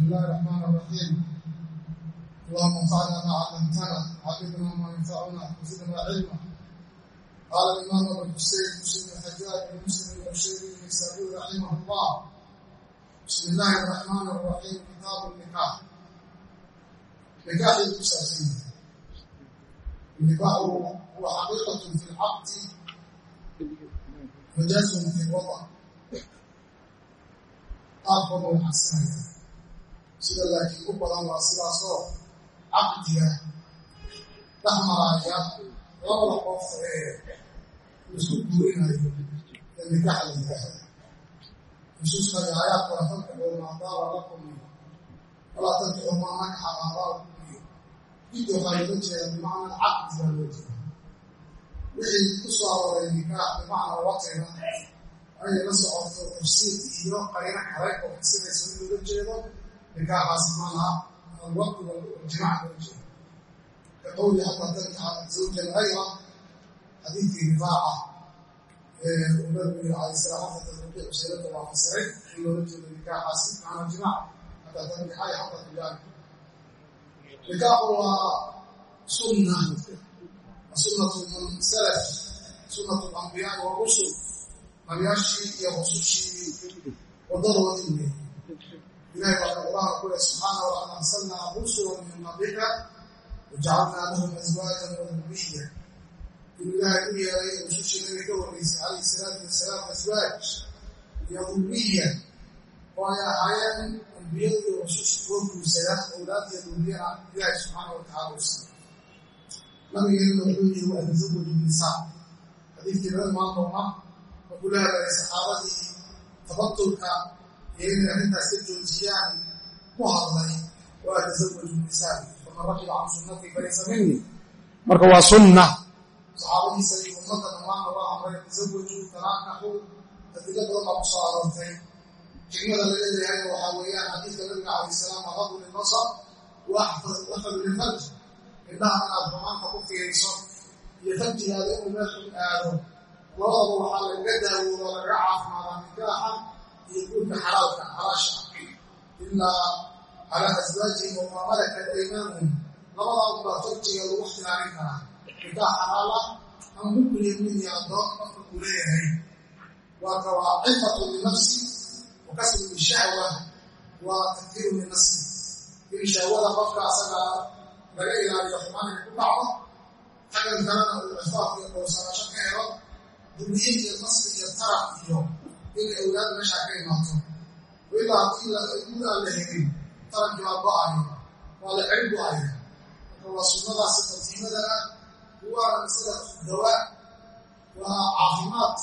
بسم الله الرحمن الرحيم اللهم انفعنا ما علمتنا علمنا ما ينفعنا وزدنا علما قال الإمام أبو الحسين مسلم الحجاج بن مسلم الأبشري رحمه الله بسم الله الرحمن الرحيم كتاب النكاح نكاح الكساسين النكاح هو حقيقة في العقد مجاز في الوضع أفضل الحسنات sida laakiin u badan waa sidaasoo caqdiga dhex maraya labada qof ee isku guurinayo ee nikaxa la yidhaahda nusuusta iyo aayaadkana fankaxuu maadaaba lakum walaa tankixu maa nakaxa aabaakum iyo jid waxaa loola jeeda bimacna caqdi loo jeeda wixii ku soo nikaax bimacna watiga ayay la socoto tafsiir iyo qarino kale oo xasinaysa in loola jeedo nikaaxaas maaha alwaqti waljimac loo jeeda kaqowli xataa tankixa zawjan ayra xadiidkii rifaaca ee uu nabigu yiri calayhi salaam xataa tatbiic usaylada waa fasiray in loola jeedo nikaaxaasi macna jimac xataa tankixa iyo xataa tujaari nikaaxu waa sunna sunnatu man salaf sunnatu alambiyaai warusul nabiyaashii iyo rusushii wadadoodii wey ilahi baa quraanka ku leh subxaana walaqad arsalnaa rusula min qablika wajacalnaa lahum aswaajan wadurriya inuu ilaahay u yeelay rusushii nabiga ka horreysay calayhi salaatu wasalaam aswaaj iyo durriya oo ay ahaayeen ambiyadu rususha kuwa guursada owlaad iyo durriyana ilaahi subxaana watacaala u siiyey nabigeena wuxuu yiri waa tasawaju nisaa xadiidkii laga imaan doona markuu la hadlayay saxaabadii tabatulka iyo inay arrintaas ka joojiyaan ku hadlay waa tasawaju nisaa faman rakiba can sunnatii falaysa minni marka waa sunna saxaabadiisa iyo ummadda dhammaan loo amray tasawaju tanaakaxu adilo badan baa ku soo aroortay xikmada laga leeyahay waxaa weeyaan xadiidka nabiga calayh salaam aqadu lilbasar waxfadu lilfarj indhaha inaad xumaanta ku fiiriso iyo farjigaada inuu meel xun aado labadaba waxaa lagaga daawoodo lagaga caafimaadaa nikaaxa iyo guurka xalaalka xalaasha ilaa calaa aswaajihim wamaa malakat aymaanuhum labadaa unbaa farjiga lagu xilaalin karaa nikaax xalaala ama yamiin iyo addoon qofka uu leeyahay waa cifatu linafsi wa kasbu lishahwa waa takfiiru linafsi in shahwada qofka asagaa laga ilaaliyo xumaanay ku dhacdo xaggan kalena uu cifaaf iyo dhowrsanaasho ka helo durriye iyo nasli iyo taraq iyo inay awlaad meeshaa ka imaato mid aan la helin tarankii baa go'ayo waa la ceri go'aya marka waa sunnadaasi tartiimada ah waana sida dawaa waa caafimaad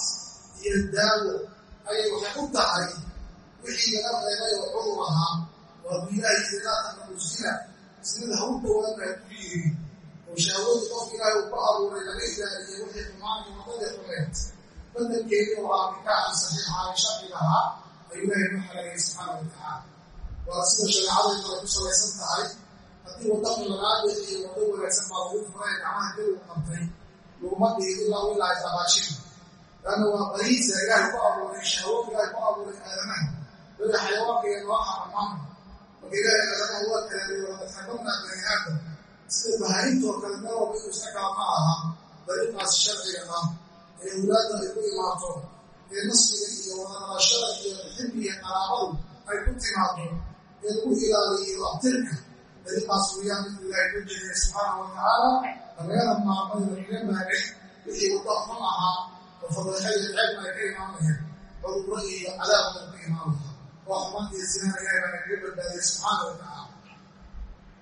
iyo daawo ayay waxay u tahay wixii laga reebay oo cudur ahaa waa biilaahi ilaa taqabusina sinada ha u dhowaan baa ku yiri oo shahwadii qofka uu ku abuuray laga ilaaliyo wixii xumaanki wadadii xumeed badelkeedii oo ah nikaaxii saxiixaa ee sharciga ahaa ayuu ilaahay ku xalaayay subxaana watacaala waa sida shareecadaydu ay ku salaysan tahay haddii wadaqi lagaa deexiyo wado wanaagsan baa lagu furay gacmaha keligu qabtay laguma dhihin ilaa ilaa ay dabaashin laanna waa bariisa ilaahay ku abuuray shahwo ilaahay ku abuuray aadamaha wada xayawaanka iyo nooxa dhammaan ilaahay aadamaha waa kalaaleeyo wadaxakamnaa bani aadam sida bahaarintoo kale meel walba inuu iska kala ma aha dariiqaas sharciga ah ee awlaadda ay ku imaato ee nasliga iyo wadadalashada iyo xilliga qaraabadu ay ku timaado ee lagu ilaaliyo abtirka dariiqaas weeyaan inuu ilaahay ku jeediya subxaana wa tacaala lagana maarmay lagaga maagay wixii wadda xun ahaa oo iyo ceebna ay ka imaanayeen cudurro iyo cadaabna ka imaan lahaa oo xumaan iyo sinana ilaahay baa nagaga badbaadiyay subxaana wa tacaala.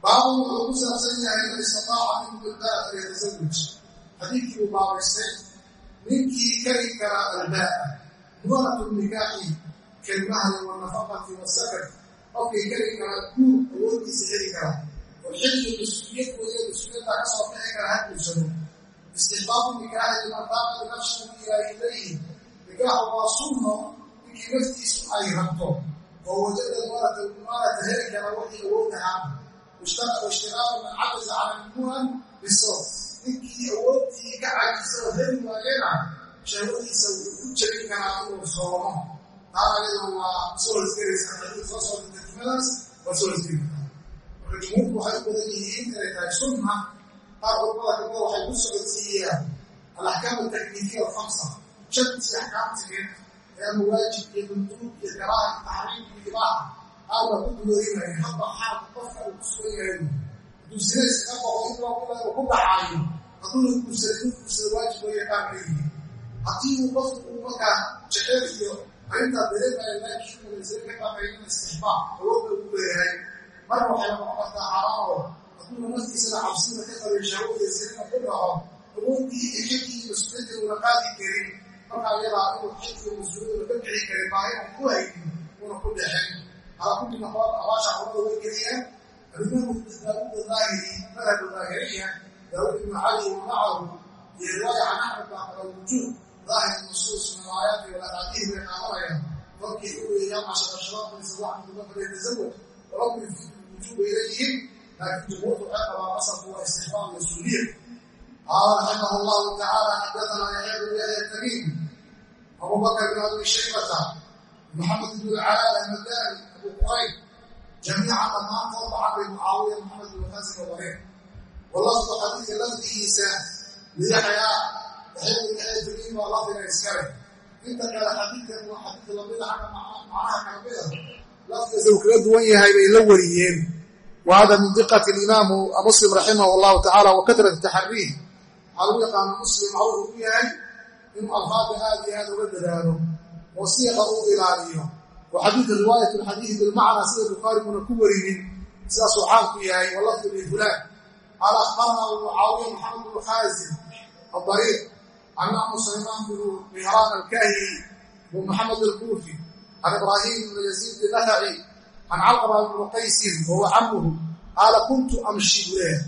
Baabu wuxuu ku saabsan yahay man istataaca minkum ilbaaa falyatazawaj xadiidkii uu baabaystay ninkii kari kara albaa'a nuwaratu nikaaxi kalmahri wanafaqati wasakar qofkii kari kara guur awooddiisa heli kara oo xilli mas'uuliyad mas'uuliyaddaa ka bixi kara ha guursado istixbaabu nikaaxi liman daama linafsihi ilaa ilayhi nikaaxu waa sunno ninkii naftiisu ay rabto oo wajada nuwarata heli kara wixii awood ahaa washtiraaku man cajaza cala nuuran bisawt ninkii awoodii ka cajisa oo heli waayena shahwadiisa wuxuu ku jebin karaa inuu soomo taa ayada waa soo hosgelaysa xadiid soo waa soo hosgeli marka jumhuurku waxay u badan yihiin inay tahay sunna qaar culamada kamida waxay ku socodsiiyaan alaxkaam altakliifiya alkhamsa shantii axkaamtigeed ee ama waajib iyo manduub iyo karaaha taxriim iyo ibaaxa aana ku duwarinaya hadba xaalka qofka uu ku sugan yahay hadduu sida iskaga boqo in loogu leedo ku dhacaayo hadduu guursada inuu guursada waajib oo yaqaan leeyihi haddii uu qofku uu markaa jecel iyo arrintaa dareemaya laakishuulaysa ka dhaqaynin istixbaab awoodda ugu leeyahay marka waxay noqon kartaa xaraanoo hadduuna naftiisana cabsida ka qabay shahwadiya sirina ku dhaco awoodii iyo xilkii iyo mas'uuliyadda uuna qaadi karin. Marka ayadaa inuu xilkii mas'uuliyadda ka bixi karin baahiran ku haynin uuna ku dhexin calaa kulli maxbaab abaasha cumada way geliyaan. داود الظاهري مذهب الظاهرية داود بن علي ومعه في رواية عن أحمد بن الوجود ظاهر النصوص من الآيات والأحاديث بين أمرها فكي يقول يا معشر الشباب من صباح من قبل يتزوج ورب الوجوب إليهم لكن جمهور العلماء وصف هو استحباب المسؤولية قال رحمه الله تعالى حدثنا يحيى بن يحيى التميمي أبو بكر بن أبي شيبة محمد بن العلاء المداني أبو قريب jamiica dhammaantood lacag bay mucaawiya maxamed ibnqasin oo bareen walafdu xadiidka lafdigiisa liyaxyaa waxay filiin waa lafdiga iskale inta kale xadiidkan waa xadiid lamida xagga macnaha kalmida lafdiisa uu kala duwan yahay bay la wariyeen wa hada min diqati imaamu muslim raximah llahu tacaala wa katrati taxariih waxaa lagu yaqaana muslim cawru ku yahay inuu alfaada aad iyo aad uga dadaalo wasiiqa uu ilaaliyo oo xadiidka riwaayat xadiidi bilmacnaa sida bukhaariguna ku warinin sidaasuu caam ku yahay walafdu lifulaan qaala akhbaranaa abu mucaawiya maxamed bnu khaazin abariiq can amu saymaan bnu mihraan alkahiri bn maxamed alkuufi can ibraahim bn yaziid inahaci can calqama bnu qaysin wahuwa camuhu qaala kuntu amshi buu leeyahay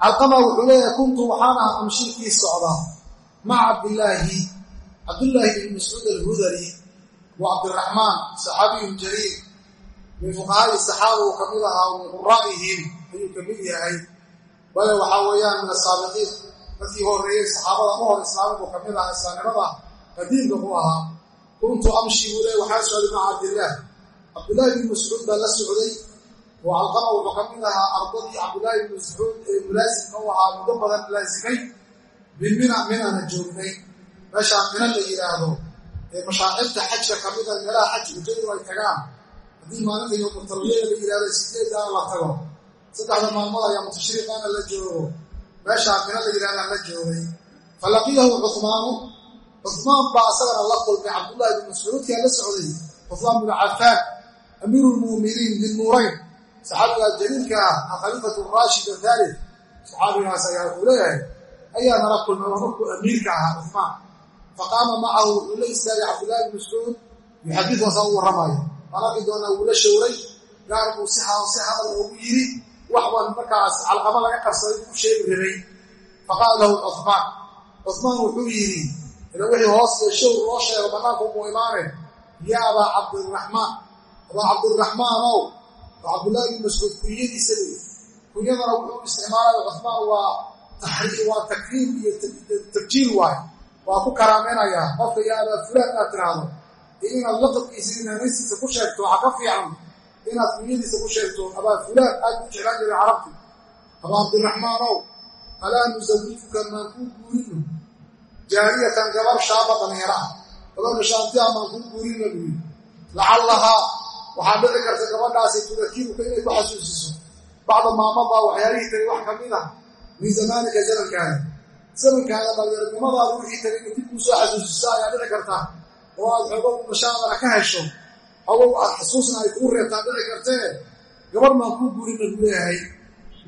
calqama wuxuu leeyahay kuntu waxaan ah amshi kii socdaa maca cabdilaahi cabdulaahi bn mascuud alhudani cabdiraxmaan saxaabiyun jaliil min fuqahaai saxaaba uu ka mid ahaa min quraa'ihim ayuu ka mid yahay. Bale waxaa weeyaan min asaabiqiin dadkii horreeyey saxaabada u hor islaamid uu ka mid ahaa islaamnimada qadiimka ku ahaa kuntu amshi buu le waxaa socday maca cabdillaah. Cabdillaahi bin mascuud baa la socday oo calqama wuxuu ka mid ahaa ardadii cabdillaahi bin mascuud ee mulaasimka ee mashaacibta xajka kamida meelaha xajka jaydu ay tagaan. Haddii maalinta yowmutarwiyada la yidhahdo sideedaa la tago. Saddexda maalmood ayaa mutashriiqaana la joogo. Meeshaan mina la yidhahdaan la joogay. Falaqiyahu cuhmaanu cuhmaan baa asagana la kulmay. Cabdullahi bin mascuudkaa la socday. Cuhmaan binu cafaan amiiru lmu'miniin dilnuurayn saxaabigaa jaliilka ah alkhaliifatu raashid athaalith saxaabigaas ayaa wuxuu leeyahay ayaa nala kulmay waa amiirka ahaa cuhmaan faqaama macahu wuxuu la istaagay cabdullahi bin mascuud yuxadiثu saa u warramayo malaqi doonaa wuu la showray gaar buu si hadal ugu yidhi wax baan markaas calqamo laga qarsaday u sheegi rabay faqaala lahu cuhmaan cuhmaan wuxuu yidhi ila wixii hoos showr loo sheego bannaanka umu imaane ya abaa cabdiraxmaan abaa cabdiraxmaanow waa cabdullahi bin mascuud kunyadiisa wey kunyadana wuxuu isticmaalaya takriim iyo waa ku karaameynayaa qofka iyo abaa inaad tiraahdo inaad laqabkiisa inaanaysiisa ku sheegto waxaa ka fiican inaad kunyadiisa ku sheegto abaa fulaan aad u jeclaan jiray carabti. Abaa cabdiraxmaanow alaa nusawifuka maan kuu guurino? Jaariyatan gabar shaaba danyara ah. Gabarka shaantia maan kuu guurino buyi lacallahaa waxaa dhici karta gabadhaasi tudakiruka inay ku xasuusiso. Bacda maamadaa waxyaalihii tagay wax ka mid ah min zamaanika zamankaada zamankaada dhalinyaronimadaada wixii tagay inay dib kuu soo xasuusiso ayaa dhici karta oo aad xogow nashaadana ka hesho. Xogow aad xasuusna ay kuu reebtaan dhici kartee. Gabar maan kuu guurina buu leeyahay.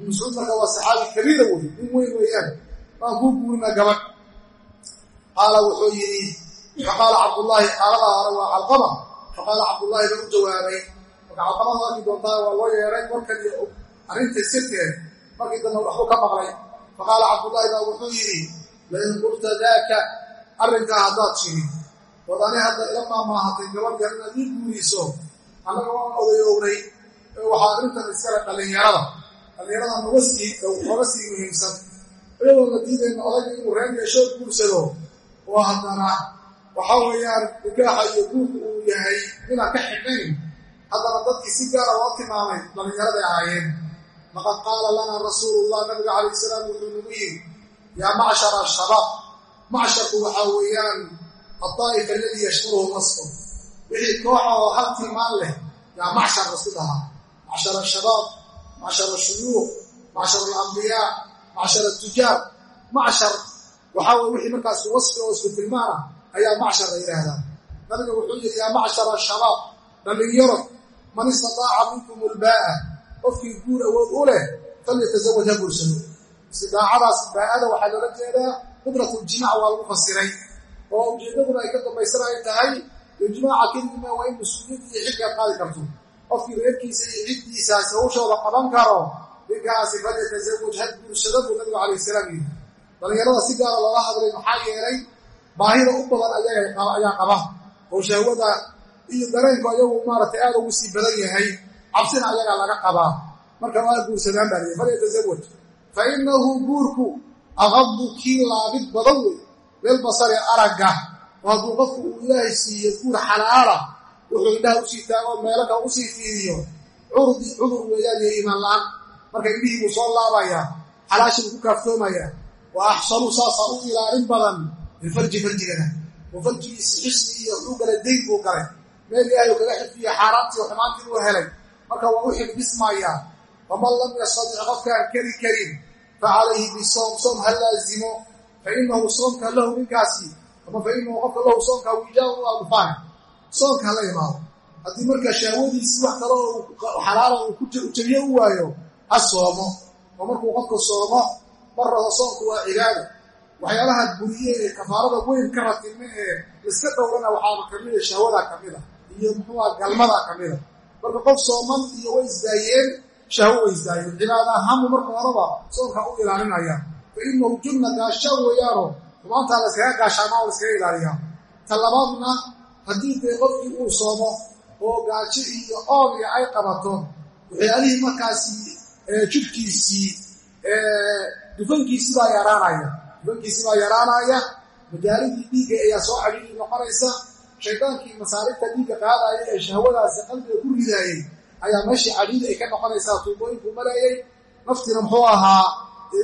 Mascuud marka waa saxaabi kabiira wey nin weyn weeyaan maan kuu guurina gabadh. Qaala wuxuu yidhi faqaala cabdullaahi qaaladaa hore waa calqama. Faqaala cabdullaahi ba u jawaabay marka calqamada arki doontaa waa loo yeeray markan iyo arrinta sirteed markii dambe waxbuu ka maqlay faqaala cabdullaahi baa wuxuu yidhi lain qulta daaka arrinkaa haddaad tiri ood ani hadda ila maamaahatay gabadhgan inaad ii guuriso annaga waan odayownay waxaa arrintan iskale dhallinyarada dhallinyarada noga sii noga sii muhiimsan iyadoo la diidayna odayga inuu reer yeeshoo guursado oo haddana waxaa weeyaan nikaaxa iyo guurka uu yahay inaan ka xidhnayn haddana dadkii si gaara loo tilmaamay dhallinyaraday ahaayeen laqad qaala lanaa rasuulullah nabiga calayh salaam wuxuu nagu yidhi yaa macshara ashabaab macsharku waxaa weeyaan addaa'if aladii yashkuruhu nasqu wixii kooxa oo hal tilmaan leh yaa macshar lasku dhahaa macshar ashabaab macshar ashuyuuq macshar alambiyaa macshar atujaar macshar waxaa weye wixii markaas wasfi oo isku tilmaana ayaa macshar la yidhaahdaa nabiga wuxuu yidhi yaa macshar ashabaab dhallinyaro man istataaca minkum ulbaa'a qofkii guur awood u leh falyatazawaj ha guursado istidaacadaas baa'ada waxaa loola jeedaa qudratuljimaac waa lagu fasiray oo ujeeddaduna ay ka dambaysan ay tahay ijmaaca kelima waa in mas'uuliyad iyo xilkaad qaadi karto. Qofkii reerkiisa iyo ciddiisaasi hawshooda qaban karo ninkaasi falyatazawaj ha guursado buu nabigu calayh salaam yidhi. Dhallinyarada si gaara loola hadlay maxaa yeelay baahida u badan ayaa qaba oo iyo dareenku ayagu maaragtay aad ugu sii badan yahay cabsina ayagaa laga qabaa. Marka waa guursadaan baa lihi falyatazawaj fa inahu guurku aqadu kii laabid badan wey lilbasari aragga. Oo hadduu qofku uu ilaahay siiyo guur xalaala. Wuxuu indhaha u sii taago meelaka u sii fiiriyo. Curdi cudur weeyaan iyo iimaan la'aan. Marka indhihii buu soo laabayaa xalaashii buu ku kaaftoomayaa. Wa axsanu saasaa u ilaalin badan bilfarji farjigana. Oo farjigiisi xisni iyo wuxuu galay dayn buu galay. Meel ilaahay kaga xifdiyo xaaraantii xumaantii uu helay marka waa u xifdismayaa waman lam yastadic qofkaan keri karin fa calayhi bisoom soom ha laazimo fa inahu soomka lahu ninkaasi. Ama fa inahu qofka lahu soomka wijaaun waa dhufaan soomka hala imaado haddii marka shahwadiisii wax kaloo xalaala uu jabiyo u waayo ha soomo. Oo markuu qofka soomo marrada soomku waa cibaada waxyaalaha buriye ee kafaarada weyn ka ratime ee iska dhowrana waxaaba kamida shahwada kamida iyo muxuuha galmada kamida marka qof sooman iyo way isdaayeen shahwo way isdaayeen. Cibaada ahaanbu marka horeba soomka u ilaalinaya. Fa inahu junna gaashaan weeyaano xumaantaa la iskaga gaashaamaa la iskaga ilaaliyaa. Ta labaadna haddii dee qofkii uu soomo oo gaajo iyo oogiga ay qabato waxyaalihii markaasi jidhkiisii dufankiisii baa yaraanaya. Dufankiisii baa yaraanaya majaaladii dhiigga ayaa soo cadhiiri noqonaysa shaydaankii masaaribta dhiigga qaadaya ee shahwadaasi qalbiga ku ridaayey ayaa meeshii cadhiiri ay ka noqonaysaa tuubooyinkuu maleeyey naftiina muxuu ahaa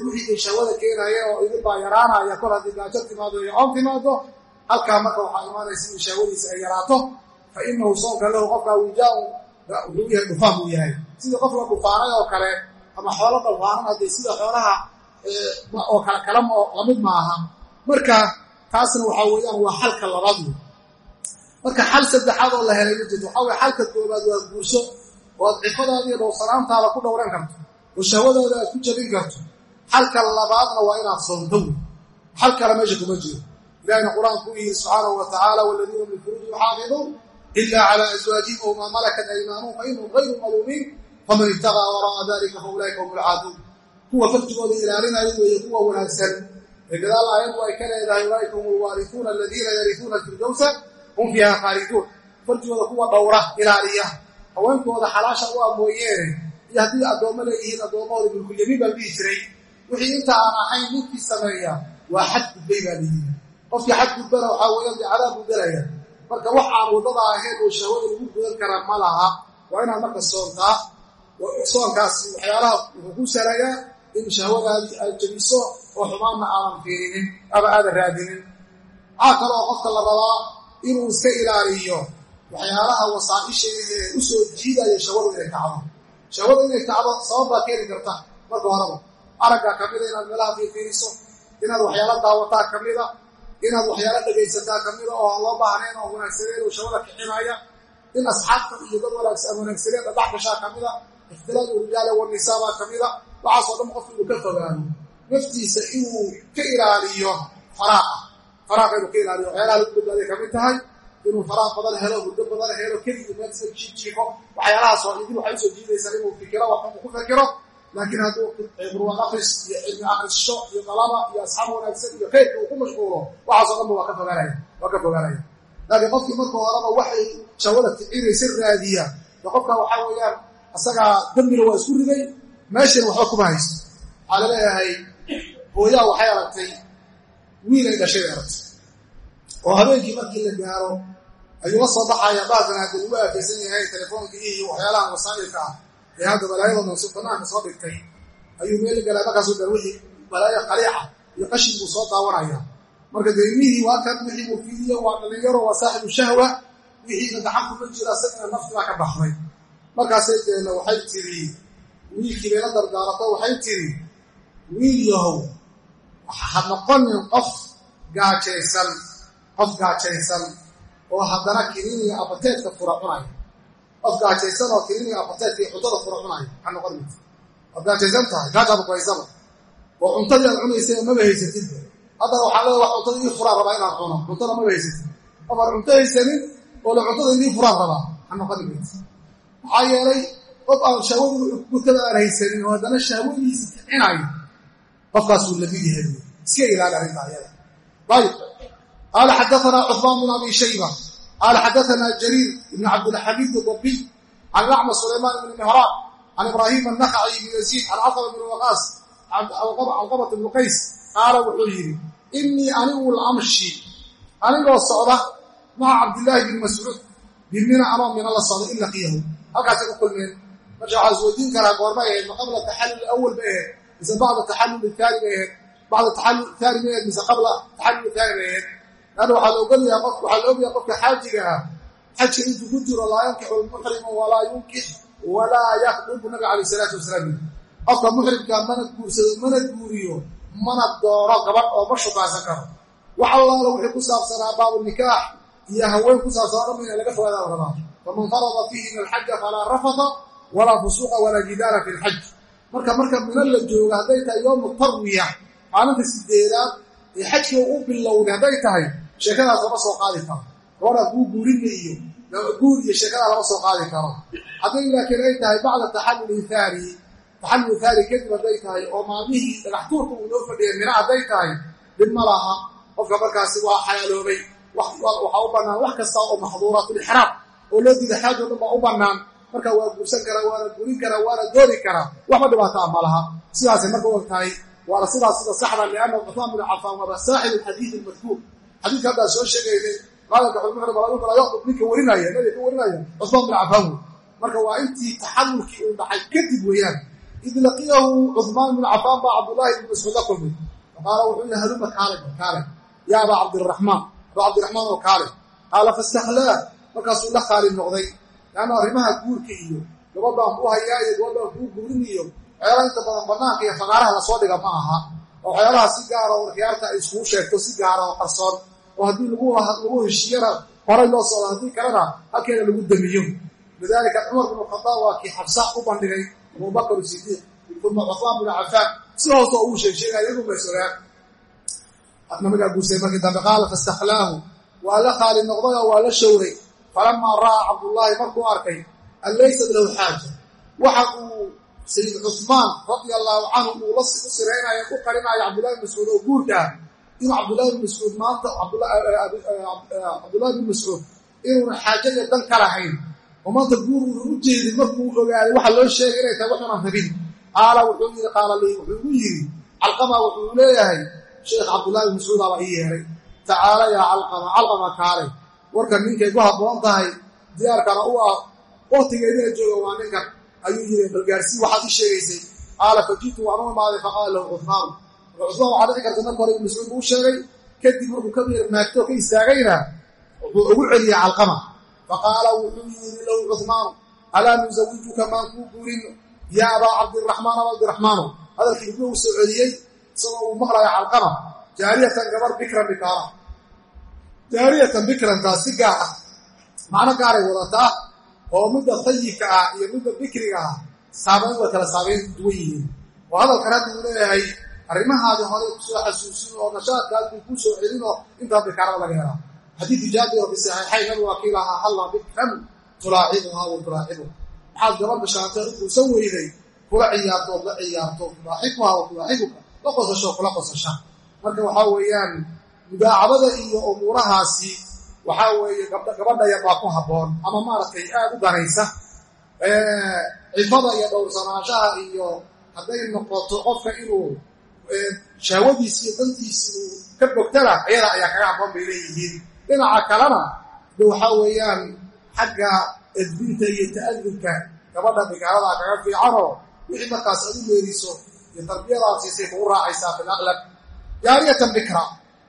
wixii ay shahwada keenaya oo idin baa yaraanaya kol haddii gaajo timaado iyo oon timaado halkaa marka waxaa imaanaysa in shahwadiisa ay yaraato fa soonka lahu qofkaa wijaa wuxuu yahay dhufaan buu yahay sidii qof la dhufaanay oo kale ama xoolo dhawaanan haddee sida xoolaha oo kale kala la mid maaha marka taasna waxaa weeyaan waa xalka labaad wey marka xal saddexaad oo la helay ma jirto. Waxaa weye xalka koobaad waa guurso oo aad cifadaada iyo ku dhowran karto oo shahwadaada aad ku jabin karto. Xalka labaadna waa inaad soonto. Wey xal meesha kuma jiro. Ilahina qur'aanku u yihi wa tacaala waladiina min furuuji yuxaafiduun ila calaa aswaajihim ow maa malakat aymaanuhum fa inahum gayru maluumiin faman ibtagaa wara'a dalika fa ulaika hum alcaaduun kuwa farjigooda ilaalinayo weeye kuwa wanaagsan. Ee gadaal aayaddu ay ka leedahay ulaaika hum alwaarifuuna aladiina yarifuuna alfirdowsa hum fiiha khaaliduun farjigooda kuwa dhowra ilaaliya haweenkooda xalaasha u amooyeene iyo haddii addoommo leeyihiin addoommahooda bilkulyamiin baa dhihi jiray. Wixii inta aan ahayn ninkii sameeya waa xad gudbay baa layidhi qofkii xad gudbana waxaa weeyaan dee cadaab buu galaya marka wax aan waddada ahayn oo shahwada lagu gudan karaa ma laha. Waa inaad marka soontaa soonkaasi waxyaalaha wuxuu ku sarayaa in shahwadaadii aad jabiso oo xumaanna aadan fiirinin ama aadan raadinin. Waxaa kaloo qofka la inuu iska ilaaliyo. Waxyaalaha wasaaisha ee u soo jiidaya shahwadu inay kacdo shahwadu inay kacdo sababbaa keeni karta. Marka horeba araggaa kamida inaad meelaha fiirfiiriso inaad waxyaala daawataa kamida inaad waxyaala dhegaysataa kamida oo aan loo baahnayn oo wanaagsaneed oo shahwada kicinaya in asxaabta iyo dad wanaagsaneed dhadhax gashaa kamida ikhtilaaf rijaale wanisaa baa kamida waxaasoo dhan qofka inuu ka fogaano naftiisa inuu ka ilaaliyo faraaqa faraaqa inuu ka ilaaliyo waxyaalaha lagu badbaaday ka mid tahay inuu faraaq badan helo hurdo badan helo keligii meel iska jiijiifo waxyaalahaasoo idin waxay u soo jiidaysaa inuu fikiro waxuu ku fikiro laakiin hadduu qurwaan akris iyo cilmi akrisho iyo dalaba iyo asxaab wanaagsan iyo khayrka uu ku mashquulo waxaasoo dhanba waa ka fogaanaya waa ka fogaanaya laakiin qofkii marka horeba waxay shawada kicinaysa raadiya qofka waxaa weeyaan asagaa dambina waa isku riday meeshana waxba kuma haysto. Waxaa la leeyahay hooyaha waxay aragtay wiil ay dhashay aragtay. Oo habeenkii markii la gaaro ayuu la soo baxaya baaskan hadda lagu aafaysan yahay telefoonka iyo waxyaalaha wasaa'ilka ah ee hadda balaayada banaanka soo dhigtay ayuu meel galaa markaasuu dhan wixii balaayo qaliica iyo qashin buu soo daawanaya. Marka deymihii waa kan wixii uu fiidiyo waa dhalinyaro waa saaxibu shahwa wixiina gacan kuma jira asagana naftiba ka baxday. Markaasay deena waxay tiri wiilkii bay la dardaarato waxay tiri wiil yahow ha noqonin qof gaajaysan qof gaajaysan oo haddana kiniiniga abateedka fura cunaya qof gaajaysan oo kiniiniga abateedka cuntada fura cunaya ha noqon mid. Waad gaajaysan tahay gaajaaba kuhaysaba oo cuntadii aad cunaysay maba haysatidba haddana waxaa leeda wax cuntada ii furaa rabaa inaan cuno cuntada maba haysatid. Qof cunto haysanin oo le cuntada inii furaan rabaa ha noqon mid. Maxaa yeelay qof aan shahwadu gutada aan haysanin oo haddana shahwadiisi kicinayo qofkaasuu la mid yahay. Iska ilaali arrinta ayada ayib qaala xadaanaa cuثmaan bn abi shayba. Qaala xadaanaa jariir ibn cabdilxamiid dabiy can lacma sulaymaan ibn mihraan. Can ibraahim annakci bn yaziid can caqaba bn waqaas calqabat bnu qays. Qaala wuxuu yidhi inii anigu lamshi. Anigoo socda maca cabdillaahi bni mascuud. Bimina anoo mina la socda in laqiyahu. Halkaasay ku kulmeen. Marka waxaa isweydiin karaa goormay ahayd ma qabla taxallul awal bay ahayd mise bacda taxallul taani bay ahayd. Bacda taani bay ahayd mise qabla taxallul taani bay ahayd. Lanna waxaa la ogolyaha qof waxaa la ogyaha qofka xaajiga ah xajka intuu ku jiro laa yankixu lmuxrimu walaa yunkix walaa yakdubu nabi calayh isalaatu wasalaam. Qofka muxrimka mana guursado mana guuriyo mana dooro gabadh oo ma shukaasan karo. Wax allaala wixii ku saabsanaa baabu nikaax iyo haween ku saabsanaa dhamma ina laga fogaada la rabaa faman farada fiihina alxaja falaa rafata walaa marka marka mina la jooga hadday tahay yoomu tarwiya maalinta sideedaad ee xajka u bilowday hadday tahay sheekadaas lama soo qaadi karo. Gabadhaa kuu guurina iyo guur iyo sheekadaa lama soo qaadi karo. Hadday laakiin ay tahay bacda taxallul ithaari taxallul ithaari kadib hadday tahay oo maalmihii dhagaxtuurka uu noo fadhiyay mina hadday tahay dhib ma laha. Qofka markaasi waa xayaaloobay waxaa u bannaan wax kasta oo maxduuraatulixraam oo loo diida xaaj o dhan baa u bannaan marka waad gursan karaa waana gurin karaa waana doodi karaa waxba dhibaataa ah malaha sidaasay marka u tahay. Waana sidaas sida saxda ah, lianna cumaan bin cafaan waaba saaxibu xadiid ilmadkuur xadiidka haddaa soo sheegaynay maalinka xudmuxr ninka warinaya nabiga ka warinaya cumaan bin cafaan marka waa intii taxamulkii uu dhacay kadib weeyaan. Id laqiyahu cumaan bin cafaan baa cabdullaahi ibn mascuud la kulmay. Faqaala wuxuu yihi haluma kaale kaale. Ya abaa cabdiraxmaan abaa cabdiraxmaan oo kaale. Qaala fastahlaa markaasuu la khaalib noqday leanna arrimaha guurka iyo gabadhaan ku hayaa iyo gabadhaan kuu guurin iyo waxyaalaha inta badan banaanka iyo faqaaraha la soo dhiga ma aha. Oo waxyaalaha si gaara oo khiyaarta ay iskugu sheegto si gaara oo qarsoon. Oo haddii lagu heshiiyana horay loo socdo haddii kalena halkeeda lagu damiyo. Lidaalika cumar binu khadaab waa kii xabsa u bandhigay abubakar sidiiq uma cuثmaan binu cafaan si hoosoo uu sheegsheegaya iyagu masogaan nabigaa guursay markii dambe qaala fastakhlaahu waa la khaali noqday falamaa ra'aa cabdullaahi markuu arkay an laysat lahu xaaja waxa uu sayid cusmaan radia allaahu canhu uu la u siraynaya u qarinaayo cabdullahi bin mascuud oo guurkaa inuu cabdullahi bin mascuud maanta cabdullahi bin mascuud inuuna xaaja iyo dan ka lahayn oo maanta guur uuna u jeedin markuu ogaaday waxa loo sheegay inay tahay waxuunan rabin qaala wuxuu yidhi qaala lii wuxuu igu yidhi calqama wuxuu leeyahay sheekh cabdullahi bin mascuud aba ii yeeray tacaala yaa calqama calqama kaalay warkan ninkay ku haboon tahay diyaarkana u ah. Waktigeedina jooga waa ninkan ayuu yiri balgaarsii waxaad u sheegaysay. Qaala fajitu waanu imaaday faqaala lahu cumaan marka cumaan waxaa dhici karta marka hore ibnu mascuud buu sheegay. Kadib markuu ka maagto ka istaagayna wuxuu ugu celiyey calqama. Faqaala wuxuu yiri lahu cumaan alaa nusawijuka maan kuu guurin? Yaa abaa cabdiraxmaan aba cabdiraxmaanu hadalkii ibnu uu soo celiyey isagoo uu maqlaya calqama. Jaariyatan gabar bikra bikaara jaariyatan bikrantaas si gaar ah. Macno gaaray wadataa oo midda tayibka ah iyo midda bikriga ah saabayn way kala saabayn duwan yihiin oo hadalkan hadda uu leeyahay arrimahaadii hore ku soo xasuusin oo nashaadkaadbuu kuu soo celin oo intaa bikaarada laga helaa xadiidkii jaabir oo fi saxiixayn nabi waa lahaa halla bikran tulaacibuhaa wa tulaacibu. Maxaad gabar bishaantay inkuusan weyday kula ciyaarto la ciyaarto. Tulaaxibuhaa wa tulaaxibuka la qosasho kula qosasha. Marka waxaa weeyaan mudaacabada iyo umuurahaasi waxaa weeye gabadhaya baa ku habboon. Ama maaragtay aad u danaysa cifada iyo dhowrsanaanshaha iyo hadday noqoto qofka inuu shahwadiisi iyo dantiisi uu ka bogtana ayada ayaa kaga habboon bay leeyihiin. Dhinaca kalena de waxaa weeyaan xagga edbinta iyo ta'adubka gabadha bikaarada kaga fiicanoo wixii markaas adu meeriso iyo tarbiyadaad siisay kugu raacaysaa fil aqlab jaariyatan bikra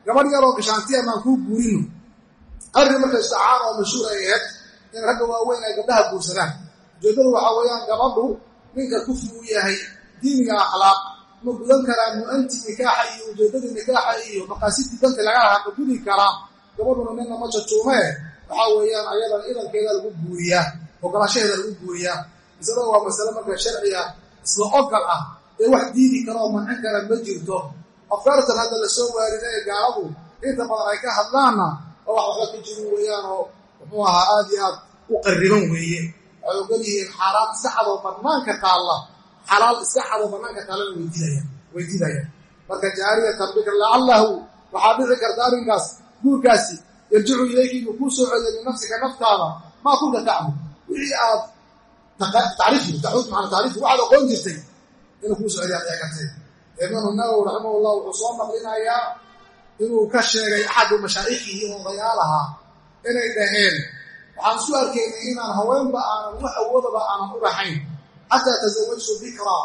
gabadh yaroo gashaantiya maan kuu guurino. Arrin marka istacaan oo mashhuur ay ahayd in ragga waaweyn ay gabdhaha guursadaan. Ujeeddadu waxaa weeyaan gabadhu ninka kufri u yahay diiniga akhlaaq ma gudan karaa mu'anti nikaaxa iyo ujeeddadii nikaaxa iyo maqaasidii danta laga ma gudi karaa gabadhuna ninna ma jajuumee waxaa weeyaan ayadan idankeeda lagu guuriyaa ogolaashaheeda lagu guuriyaa. Masalada waa masale marka sharciga isla ogal ah ee wax diidi kara oo mancin kara ma jirto afkaartan hadda la soo waarida ee gaaladu inta badan ay ka hadlaanna oo wax waxba ka jirin weeyaan oo muxuu ahaa aad iyo aad u qarriban weeye. Waxay ogol yihiin xaaraan iska bannaanka taalla xalaal iska cadoo bannaanka taallana weydiinaya marka jaariyatan bikr lacalahu waxaa dhici karta arrinkaas guurkaasi yarjicu ilayka inuu kuu soo celiya min nafsika naftaada maa kunta tacbud wixii aad tacriifi taxuud macna tacriifi waxaad aqoon jirtay inuu kuu soo celiya dhici imaamu nawowi raximahullah wuxuu soo naqlinayaa inuu ka sheegay axadu mashaa'ikhihii oo odayaal ahaa inay dhaheen. Waxaan isu arkaynay inaan haweenba aanan wax awoodaba aanan u dhaxayn xataa tasawajtu bikra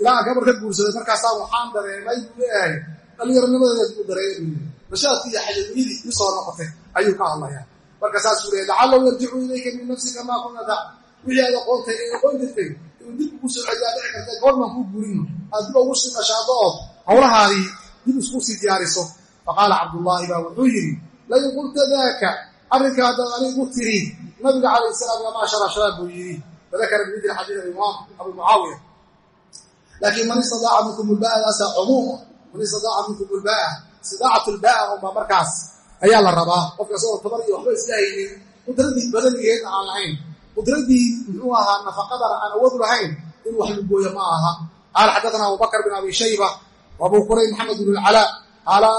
ilaa aan ka guursaday markaasaa waxaan dareemay buu leeyahay. Dhallinyaronimadeeda u dareemay. Buu mashaadkii iyo xayawiyadii ii soo noqotay ayuu ka hadlayaa. Marka saasuu leeyahy yarjicu ilayka min nafsika maa kunta. Tac wixii aad aqoontay ee jirtay dib ugu soo celiyaa dhici karta goormaan kuu guurino aad dib ugu sii nashaado ood howlahaadii dib isku sii diyaariso. Faqaala cabdullaahi baa wuxuu yidhi lain qulta daaka arrinka haddaad anigu tiri. Nabiga calayh salaam yaa maashara shabaab buu yidhi. Fadakara bimidli xadiid abi mucaawiya laakiin man istadaaca minkum unbaa markaas. Ayaa la rabaa. Qofka isagoo tabar iyo waxba isla haynin qudradii badanigeedna aan lahayn qudradii muxuu ahaa nafaqadana aan awood lahayn in wax lugooyo ma aha. Qaala xaddaana abubakr bin abi shayba wabu qurayn maxamed bn lcalaa qaala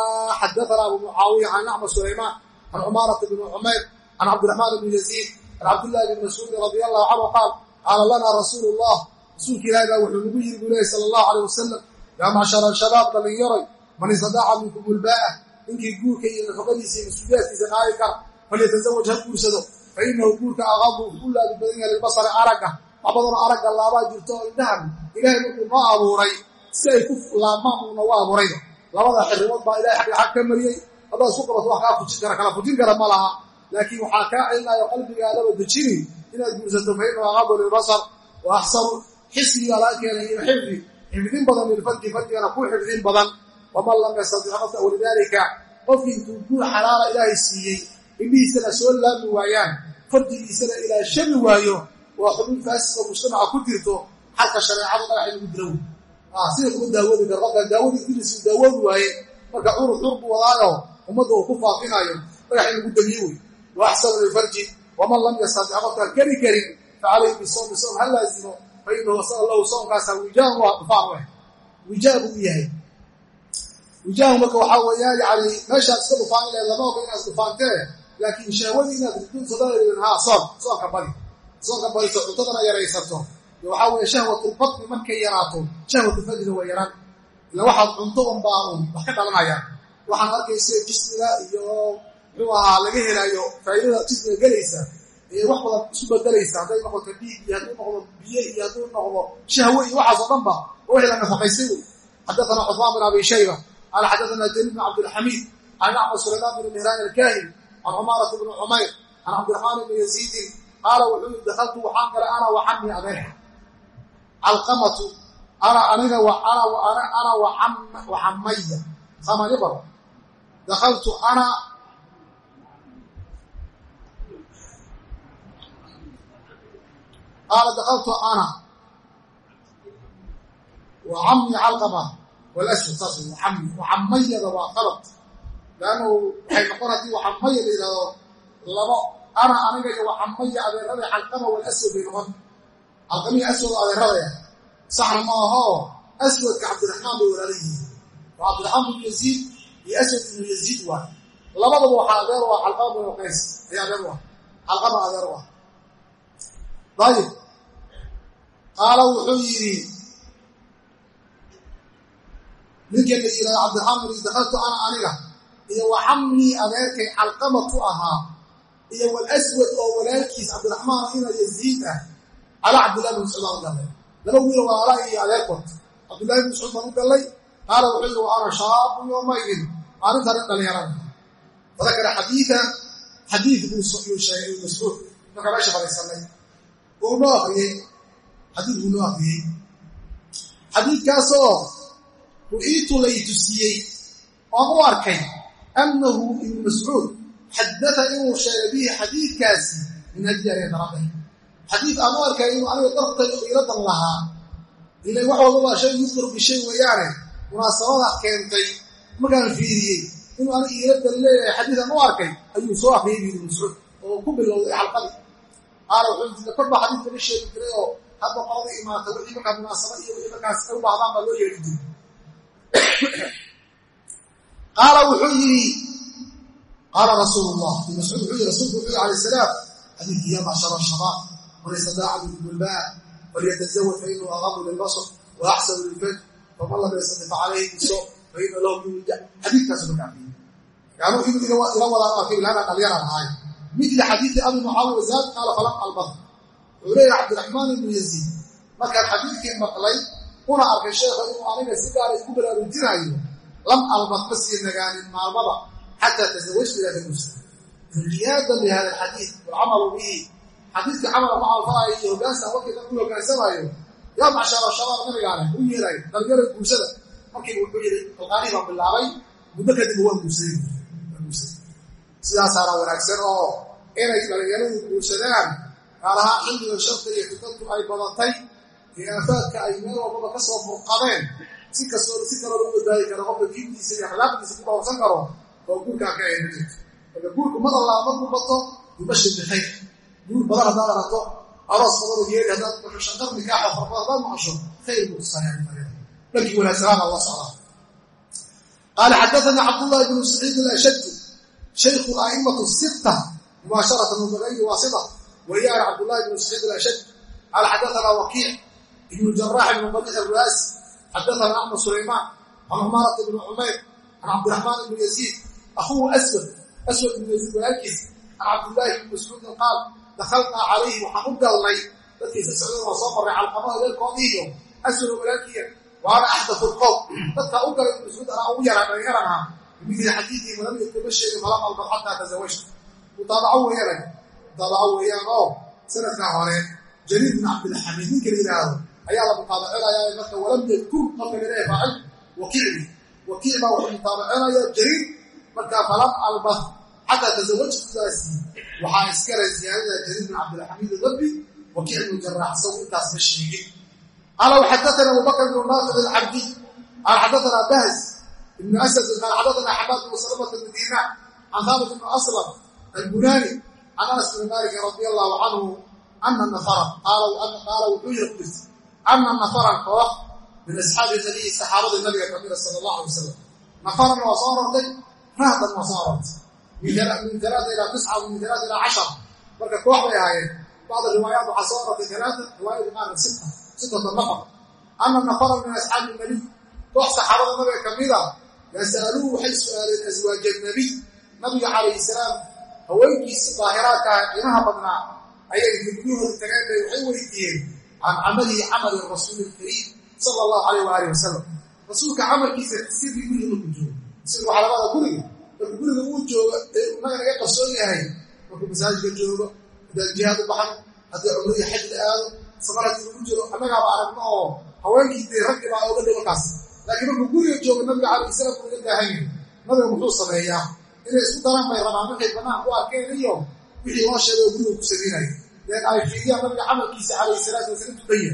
xaddaana abu mucaawiya can nacma sulaymaan can cumaarata bni cumayr can cabdiraxmaan bni yaziid can cabdillahi bni mascuudin radi allahu canhu qaal qaala lanaa rasuulu llah rasuulka ilahi baa wuxuu nagu yiri buu lehy sala allahu aleyh wasalam yaa macshara shabaab dhallinyaroy man istadaaca minkum ulbaa'a ninkii guurka iyo nafaqadiisa iyo mas'uuliyaadkiisa qaadi kara falyatazawaj ha guursado fa inahu guurka aqabu u laabi badan yahay lilbasari aragga wax badanoo aragga laabaa jirto oo indhahan ilaahay markuu noo abuuray si ay ku laabmaan uu noogu abuurayba labada xirimood baa ilahay xagga xag ka mariyey haddaad isku qabato wax kaa fujin kara kala fujin kara ma laha laakiin waxaa kaa celinayo qalbigaadaba dejini inaad guursato fa inahu aqabu lilbasar wa axsanu xisigaa laga keenay iyo xifdi xifdin badan lilfarji farjigana ku xifdin badan waman lam yastadic qofka siiyey indhihiisana soo laami waayaan farjigiisana ilaa shabi waayo waa xubin faasiska mujtamaca ku jirto xalka shareecadu dhagax in lagu dilow sida kuma daawoobi karo qofka daawadii dilisuu daawoodi waaye marka curu xur buu wadaayo ummadda uu ku faafinayo dhagax lagu daliyo wey. Wa axsanu lilfarji waman lam yastadic qofkaan keri karin facalayhi bisawmi soom ha laazimo fa inahu asala lahu soomkaasa wijaan waa dhufaan weh wijaa buu yahay. Wijaahu marka waxaa weeyaa yani meeshaad iska dhufaan ilahe lama inaad dhufaantee laakiin shahwadii inaad ridun ha soon soonka badi soonka badiso cuntadana yaraysato. Waxaa weeye shahwatulbatni markay yaraato shahwatulfadina waa yaraan. Ila waxaad cunto unbaa un dhalanayaan. Waxaan arkaysa jismiga iyo muxuu laga helaayo faa'iidada jismiga gelaysa ee wax badan isu bedelaysa. Hadday noqoto dhiig iyo hadduu noqdo biyo iyo hadduu noqdo shahwe iyo waxaas oo dhan ba oo wixii la nafaqaysay wey. Xadathana cusmaan bin abi shayba qaala xadathana jaliil bin cabdilxamiid can acma sulaymaan bin mihraan alkaahil can cumaarata bni cumayr can cabdiraxmaan bni yaziidin qaala wuxuu yii dakaltu waxaan galay ana wa cammi adeerka calqamatu ana aniga ana wa camaya samani baro dakaltu ana qaala dakaltu ana wa cammi calqama walaswad saas wacammi wacamayada waa qalad leannu waxay noqon haddii ana aniga iyo wa adeerkay calqamatu ahaa iyo walaswad oo walaalkiis cabdiraxmaan ina yaziid ah calaa cabdillahi bin mascuud aan u gallay laba wiilo walaala iyo adeerkood cabdullahi bin mascuud baan u gallay qaala wuxuu yidhi wa ana shaabu yoomaydin maalinta rin dhalinyarada. Fadakara xadiida xadiid buu sheegay mascuud markaa meesha fadhiisanay uu noo akriyey xadiid buu noo akriyey xadiidkaasoo ru'iitu lay tusiyey oon u arkay annahu ibnu mascuud xadata inuu sheegay bihi xadiidkaasi min ajli an yataraday xadiid aan u arkay inuu aniga dartay iladan lahaa ila wax walbaba shay yudkar bishay weeyaane munaasabada keentay markaan fiiriyey inuu aniga iiladan leeyahay xadiidan u arkay ayuu soo akriyay bi ibnu mascuud oo ku bilowday xalqadii qaala wuxuu kor baa xadiidka la sheegi jiray oo hadba qolada imaata wixii markaa munaasaba iyo wixii markaas u loo yeedhi qaala wuxuu yidhi qaala rasuulu llah ibn mascuud wuxuu yidhi rasulku wuxuu yidhi alayh salaam xadiidkii ya macshara shabaab man istadaaca minkum ilbaa falyatazawaj fainahu aqamu lilbasar wa axsanu lilfaj faman lam yastati facalayhi biso faina lahu yuja xadiidkaasu markaa yaanu inuu ila wadaan arkay ilaana dhalyaraan ahay. Midla xadiidi abi mucaawiya zaad qaala falam albad wuxuu leeyahay cabdiraxmaan ibnu yaziid. Markaan xadiidkii maqlay una arkay sheekha inuu aniga si gaara isku baraarujinaayo lam albad ma sii nagaanin maalmada xataa tasawajtu ila muslim inqiyaadan lihada alxadiid walcamalu bihi xadiidka camala ku camalfalayo iyo hogaansa markii dad u hogaansamaayo yaa macshara shabaab nabigaane u yeeray dhalinyara guushada markiiba wuxuu yidhi alqaanii baan bilaabay muddo kadib waa guursaday sidaasaana wanaagsan oo inay dhalinyaradu guursadaan gaar ahaan xilliga sharta iyo fitadku ay badatay iyo aafaadka ay meel walbaba ka soo burqadeen si kastoo si kaloo lagu badbaadi karo qofka diintiisa iyo akhlaaqdiisa ku dhowrsan karo oo guurkaa ka marka guurku madallaa markuu bato yubashir bikhayr guur badan haddaad aragto aroos badano yeeri haddaad maqasho shanqar nikaaxo farba maqasho khayr buu tusaaya dhankii wanaagsanaana la socdaa qaala xadaana cabdullahi bnu saciid alashadu shaykhu a'immatu sita mubaasharatan wabagayri waasita wayaana cabdullahi bnu saciid alashad qaala xadaana wakiic ibnu jaraax ibnu badiix alruaasi xadaana axmed sulaymaan can cumaarata ibni cumayr can cabdiraxmaan ibni yaziid ahuhu aswad aswad ibnu yaziid walaalkiis can cabdullaahi ibni mascuudin qaal dakhalnaa calayhi waxaan u galnay dadkiisa socdeen waa soo marray calqamada reerkoodii iyo aswad walaalkiya waana axdathu lqowm dadkaa u galay ibnu mascuud anaa ugu yaraa dhalinyaran ah bimidli xadiidii malam yadkama sheegin falam albad xataa tasawajta mutaabaco weeyaan mutaabaco weeyaan oo sanadkaa hore jariir bin cabdilxamiid ninka la yidhaahdo ayaa la mutaabacinaya marka walam yadkur marka la leeyahay faacil wakiicdi wakiic baa wuxuu mutaabacinaya jariir. Marka falam albad xataa tasawajtudaasi waxaa iskale ziyaadada jariir bin cabdilxamiid dabbi wakiic ibnu jaraax isagu intaas ma sheegin. Qaala waxadaana abubakr bnu naafid alcabdi qaala xadaana bahz ibnu asad qaala xadaana xamaad bnu salamata bnu can haabit ibnu aslam albunani can anas bni malik radi allahu canhu ana nafara qaala wuxuu yiri ana nafaran koox min asxaabi nabiyi saxaabada nabiga kamida sala allah alay wasalam nafaran waa soo rortay rahdan waa soo rortay min alaata ilaa tisca min alaata ilaa cashar marka koox bay ahaayeen bacd riwaayaat waxaa soo rortay alaata riwaayadii qaana sita sitata nafar ana nafaran min asxaabi nabiy koox saxaabada nabiga kamida yas'aluuhu waxay su'aaleen aswaaja nabiy nabiga calayhi salaam haweenkiisi daahiraadka ah qiimaha badnaa can camalihi camali rasuuli ilkariim sala allahu calayh waaalih wasalam rasuulka camalkiisa sirrii guriga markuu joogo. Sir waxaa labada guriga. Markuu guriga uu joogo ee naga naga qarsoon yahay markuu masaajidka joogo haddaad jihaad u baxno haddii cumro iyo xaj la aado safar haddii lagu jiro annagaaba aragno oo haweenkii dee raggi baa oga dhow markaas. Laakiin markuu guriga joogo nabiga calayhi salaam uu naga daahan yahay. Nabiga muxuu sameeyaa? Inay isku daraan bay rabaan waxay bannaan ku arkeen iyo wixii loo sheegay oo guriga ku sameynaya deen ay fiiriyaan nabiga camalkiisa calayhi salaatu wasalaam tukaya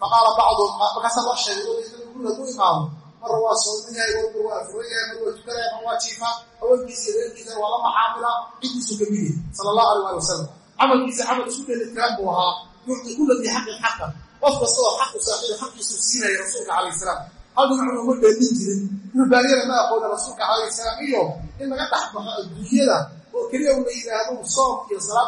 faqaala bacduhum markaasaa loo sheegay? Oo nabiga guriga ku imaado marra waa sooman yahay marmar waa afuran yahay mar waa tukanaya mar waa jiifaa haweenkiisa iyo reerkiisa waa la maxaamila ciddiisu ka mid yahay sala allahu alayh waali wasalam camalkiisa camal isku dheelitiraan buu ahaa yucti kulla dii xaqin xaqa qof kasta oo xaqu saaxiibo xaqiisu siinaya rasuulka calayhi salaam. Hal dhinacuna uma dheelin jirin? Rubaaniyada ma aqoona rasuulka calayhi salaam iyo in laga dhex baxo adduunyada oo keliya u la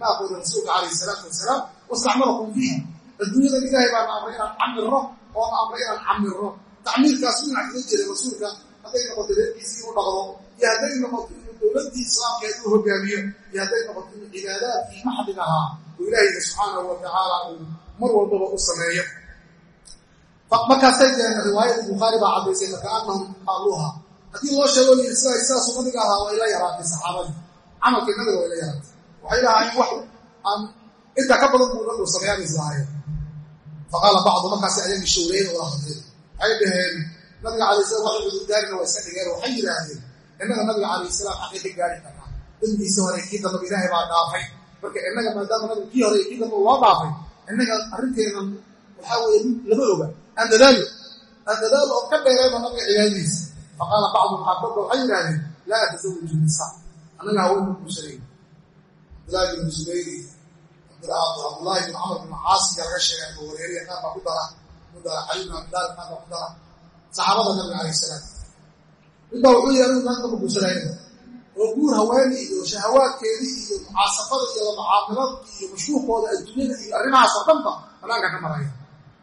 ma aqoona rasuulka calayhi salaatu wasalaam wastacmalakum fiiha adduunyadan ilaahay baana amray inaan camirro oona amray inaan camirro tacmiirkaas dhinac kaga jira rasuulka hadday noqoto reerkiisii inuu dhaqdo iyo hadday noqoto inuu dowladdii islaamkeed uu hogaamiyo iyo hadday noqoto in cibaadaadkii maxdig ahaa oo ilaahayga subxaanahu watacaala uu mar walbaba u sameeyo markaasay deen riwaayada bukhaari baa caddaysay fakaanahum qaaluuha haddii loo sheego li sida sidaasuu nabiga ahaa way la yaraatay saxaabadii camalkii nabiga way la yaraatay waxay lahaayeen wax aan intaa ka badan buu nabigu sameeyaan islahaayeen faqaala bacdu markaasi ayagii showreyn oo hadleen waxay dhaheen nabiga calay salam wax cudurdaarina waa iska dhigeen. Waxay yidhaahdeen innaga nabiga calayh salaam xaqiiqa gaari karnaa dambigiisa hore kii dambaba ilaahay baa dhaafay. Marka innaga maadaama nabiga kii hore kii dambaba loo dhaafay innaga arrinteenna waxaa weeye lama oga. Aan dadaalo oo ka dheerayno nabiga cibaadadiisa faqaala bacdum qaarkoodba waxay yidhahdeen laa tasawuju nisaa. Annaga haweenka guursanayn cabdullaahi bin zubayri cabdullaahi bin camr bin caasiya laga sheegay abu wareeriya qaar baa ku dara. Ku cali bin abdilaahi qaar baa ku dara. Saxaabada nabiga calayh salaam. Midbaa wuxuu yihi anigu naagta ma guursanayn oo guur haweenii iyo shahawaadkeedii iyo mucaasafada iyo mucaamalada iyo mashruuqooda adduunyada iyo arrimahaas oo dhanba ka maraya.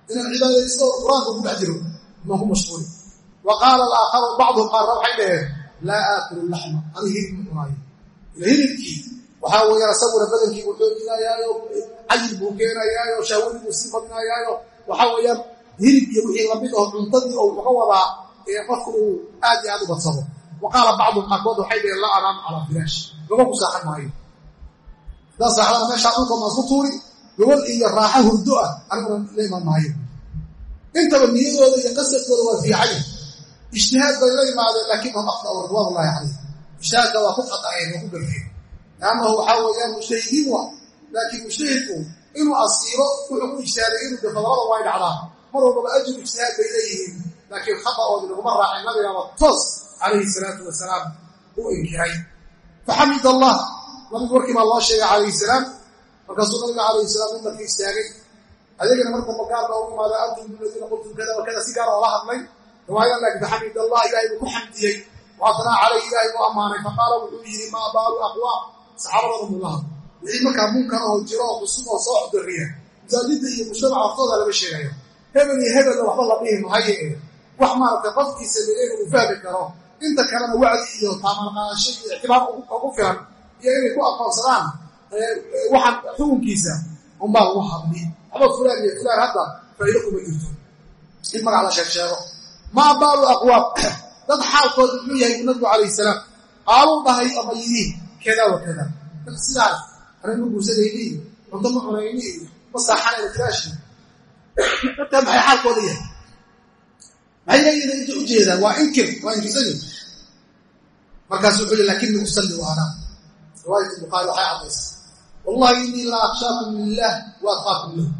Inaan cibaadaysto qur'aanka ku dhex jiro ku mashquuli wa qaala alaakharu bacduhum qaarna waxay dhaheen laa aakulu laxma ani hilib ma cunaayo waxaa weeyaan isaguna badankii buu xoojinayaayo cayil buu keenayaayo shahwadii buu sii badinayaayo waxaa hilib iyo wixii la mid aho cuntadii oo wuxuga wadaa qofka uu aad iyo aad u badsado. Wa qaala bacduhum qaarkood waxay dhaheen laa anaamu calaa firaash gaba ku saaxan maayo. Hadaa saaxdana meeshaa dhulka maasku tuuri gobol iyo raaxo hurdo ah aniguna la imaan maayo. Intaba niyadooda iyo qasadkooda waa fiicanya ijtihaad bay la imaadeen laakiin hum akhtau ridwaan ullahi calayh ijtihaadka waa ku garfeen liannahu waxaa weeyaan mujtahidiin waa laakiin mujtahidku inuu asiibo wuxuu ku ijtihaaday inuu labada way dhacdaa. Mar walbaba ajir ijtihaad bay leeyihiin. Laakiin khata'oodi laguma raacin nabigaba toos calayhi salaatu wasalaam u inkiray. Faxamid allah nabigu warkii baa loo sheegay calayhi salaam markaasuu nabiga calayhi salaam umarkii istaagay. Ayagana marka magaarba ugu imaada antum biladiina qultum kada wa kada si gaar oo la hadlay. Riwaayadan laakiin faxamid allah ilahay buu ku xamdiyey. Waatanaa calayh ilahay buu ammaanay. Faqaala wuxuu yidhi maa saxaabadada mulaha wixii markaa munkar oo jiro oo cusub oo soo cuduriya masaajidda iyo mujtamaca hortooda lama sheegayo. Hebel iyo hebelna waxba la dhihi mahaye wax maaragtay qofkii sameeyeyna uu fahmi karo. Inta kalena wacdi iyo taamalqaadasho iyo ictibaar ugu filan iyo inay ku aqoonsadaan waxaan xukunkiisa unbaa lagu hadli. Waxba fulaan iyo fulaan hadda faa'ido kuma jirto. In magac la sheeg maa baalu aqwaam dad xaalkooda muxuu yahay nabigu calayh salaam. Qaaluu dhahay ama yidhi kada wa kada dad sidaas anay ma guursanayni iyo cunto ma cunayni iyo ma saaxanayna firaashi dadka maxay xaalkooda yahay? Maxay inta ujeedaan waa inkir waa inkirsan markaasu wuxuu yihi lakinii usalli wa anaa riwaayat bukhaari waxay caddaysay wallahi inii la akhshaakum lilah wa atqaakum lahu.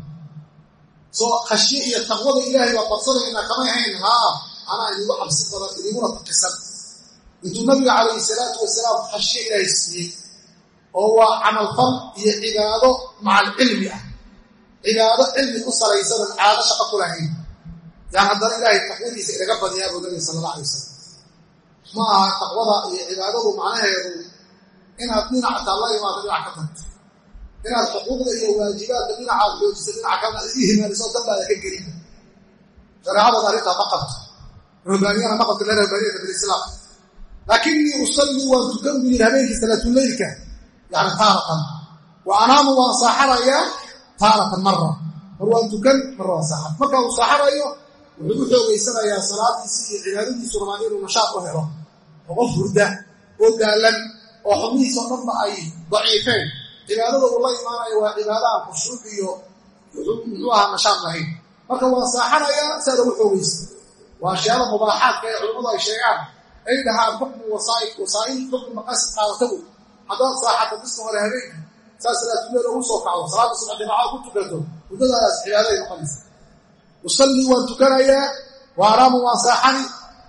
Soo khashye iyo taqwada ilaahay baa badsanayna kamay hayn haa anaa idigu cabsi badan idiguna taqisan intuu nabiga calayhi salaatu wasalaam khashye ilaahay siiyey oo waa camalfal iyo cibaado maca alcilmi ah. Cibaado cilmi ku salaysanan caado shaqo ku lahayn. Yaan haddana ilaahay taqwadiisa inaga badiyaa buu nabiga sala alla alay wasalam ma aha taqwada iyo cibaadadu macnaheedu inaad dhinactaa la imaado dhinac ka tagto inaad xuquuqda iyo waajibaadka dhinacaad xoojisa dhinaca kalena ad ii himaaniso danbaada ka gelin shareecadooda arrintaa ma qabto. Rahbaaniyana ma qabto la rahbaaniyata bilislaam laakinii usallii waan tukan buu yidhi habeenkii salaatuleylka yani taaratan wa anaamu waan saaxanayaa taaratan mara mar waan tukan marra waan saaxan marka uu saaxanayo wuxuu u xoogaysanayaa salaadiisi iyo cibaadadiisu rabaan inuu nashaaq u helo oo qof hurda oo daalan oo xubnihiisoo dhanba ay daciifeen cibaadada uu la imaanayo waa cibaada aan khushuuc iyo muxuu ahaa nashaaq lahayn marka waa saaxanayaa saa lagu xoogaysa waa ashyaada mubaaxaadka ee culimmadu ay sheegaan dhahaan xukmu wasaa'il xukmu maqaasid qaadatagu haddaad saaxata biska hore habeenka saa salaatuleel ugu soo kacdo salaada subax jimacada ku tukato muddadaas cibaadaday noqonaysa usallii waan tukanayaa wa anaamu waan saaxani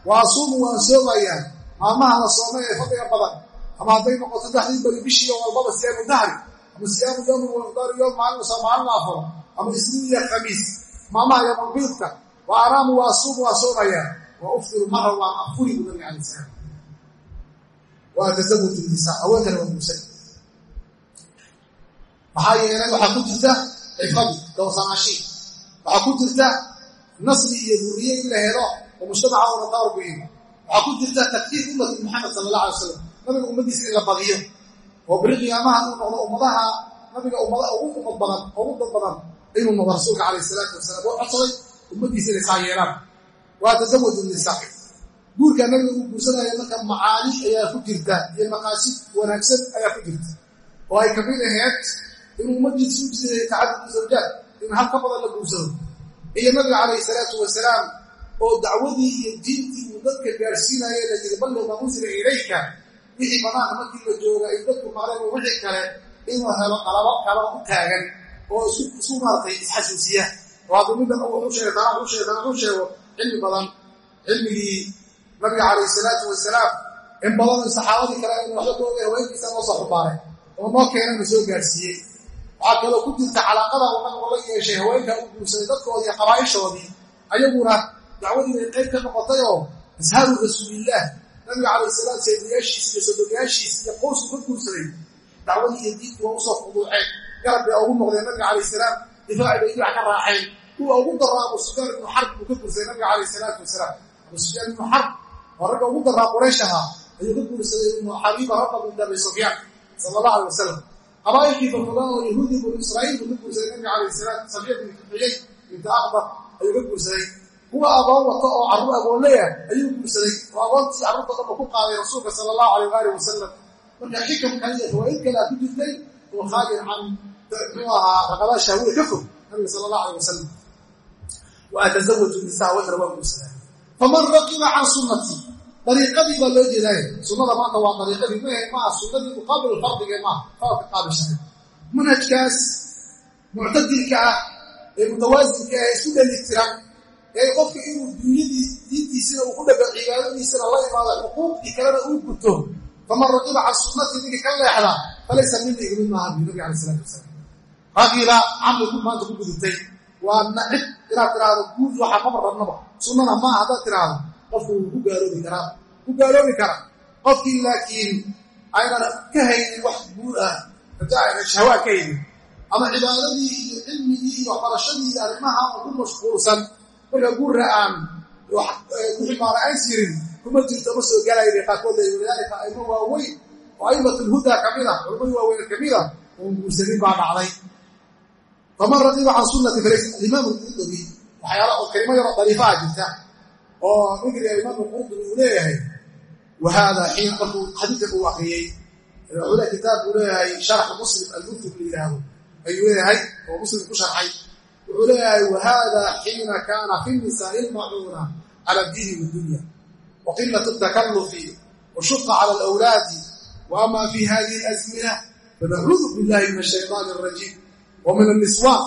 wa asuumu waan soomayaa maalmaha la soomay ee fadliga badan ama hadday noqoto saddexdii bari bishii oo walbaba siyaamu dahri ama siyaamu yoomin wamiqdaaru yoom maalin maalin afuro ama isniin iyo khamiis maalmaha yomulbiidka wa anaamu wa asuumu waan soomayaa wa uftiru mara waan afuri buu nabiga alay salaam wa atasawuju nisaa haweenkana waa guursan maxaa yeelay waxaa ku jirta cifadi dowsanaashii waxaa ku jirta nasli iyo duriye in la helo oo mujtamaca una taarbuyin waxaa ku jirta takfiir ummati muxamed sala allah alay slam nabiga ummadiisa in la badiyo. Oo beri qiyaamaha uu noqdo ummadaha nabiga ummada ugu ummad badan ugu dad badan inuu noqdo rasuulka calayh salaatu wasalaam oo codsaday ummadiisa inay saa yeelaan waa tasawaju nisaa guurkaa nabiga uu guursanaya marka macaani ayaa ku jirta iyo maqaasid wanaagsan ayaa ku jirta. Oo ay ka mid aheyd inuu ummadiisa u jiray tacadud zawjaad in hal ka badan la guursado. Iyo nabiga calayhi salaatu wasalaam oo dacwadii iyo diintii uu dadka gaarsiinaya la yiri balliq maa unsila ilayka. Wixii banaanka markii la jooga ay dadku maqleen wixii kale inuu helo qalabo kala u taagan oo isu maaratay isxasuusiya oo hadduu tanaa wuxuu sheegay tanaa wuxuu sheego cilmi badan cilmigii nabiga calayhi salaatu wasalaam in badan saxaabadii kale in waxba haweenkiisa noo soo xubaaray oo noo keenana soo gaarsiiyey. Waxaa kaloo ku jirta calaaqada uu la yeeshay haweenka u guursaday dadkoodii qabaaishoodii ayaguna dacwadii bay qayb ka noqotay oo ashaaru rasuulillaah nabiga calayh salaam saydayaashiis iyo sodogayaashiis iyo qoysku ka guursaday dacwadii iyo diintii waa u soo fuduuceen garab bay ugu noqdeen nabiga calayh salaam difaaci bay dhinac ka raaceen kuwa ugu daraa abu sufyaan ibnu xarb buu nabiga calayh salaatu wasalaam. Abu sufyaan ibnu xarb oo ugu daraa quraysh ahaa ayuu ka guursaday ibnu xabiiba rabba binta abi sufyaan sala allah alay oo yahuudi banu israa'iil buu ka nabiga calayh salaam safiya bintu xuyay binta aqbar ayuu ka guursaday kuwa agoon wato oo carruur ku qaaday rasuulka sala allahu alayh waali wasalam marka xikamkan iyo fawaaid kalea ku jirtay oo khaagin can muxuu ahaa raqabaa shahwiya ka fog nabiga sala allah wa atasawaju nisaa wahra waa guursadaa faman raqiba can sunnatii dariiqadii baa loo jeedaay sunnada maanta waa dariiqadii mahe maa sunnadii muqaabil fardiga maaha faralka qaabishay manhajkaas muctadilka ah ee mutawaasinka ah isku dhelitiran ee qofka inuu dunyadii diintiisina uu ku dhaga cibaadadiisana la imaado xuquuqdii kalena uu guto faman raqiba can sunnatii ninkii ka leexda falaysa mina igmid maaha bu nabi alay salatu wasalaam ragiba camri maanta ku gudubtay waa nacib inaad tiraahdo guud waxaa maba. Rabnaba sunnana maaha haddaad tiraahdo. Qofku wuu ku gaaloobi karaa. Ku gaaloobi karaa. Qofkii laakiin aynan ka haynin wax guur ah shahwaa ka haynin ama cibaadadii iyo cilmigii iyo waxbarashadii iyo arrimaha ku mashquulsan marka guurra aan ku ximaara aan kuma jirto ma soo galaya bay qaarkood leeyi walidaalika aimo waaweyn oo aimatulhudaa ka mid a culammadii waaweyn ka mid a oon guursanin baa dhacday faman raqiba can sunnati falaysa alimaam alqurdubi waxyaala oo kelimo yaroo dariifaha jirta oo fikriga imaam alqurdubi uu leeyahay wa haada xiin markuu xadiidkan uu akriyey wuxuu le kitaab uu leeyahay sharaxa muslim almutub la yidhaahdo ayuu leeyahay oo muslim ku sharxay wuxuu leeyahay wahada xiina kaana fi nisaai lmacuuna cala diini wadunya wa qilat takalufi washuqa cala alawlaadi wa ama fi hadihi alazmina fanacuudu billahi min ashayطaani alrajiim wa min alniswan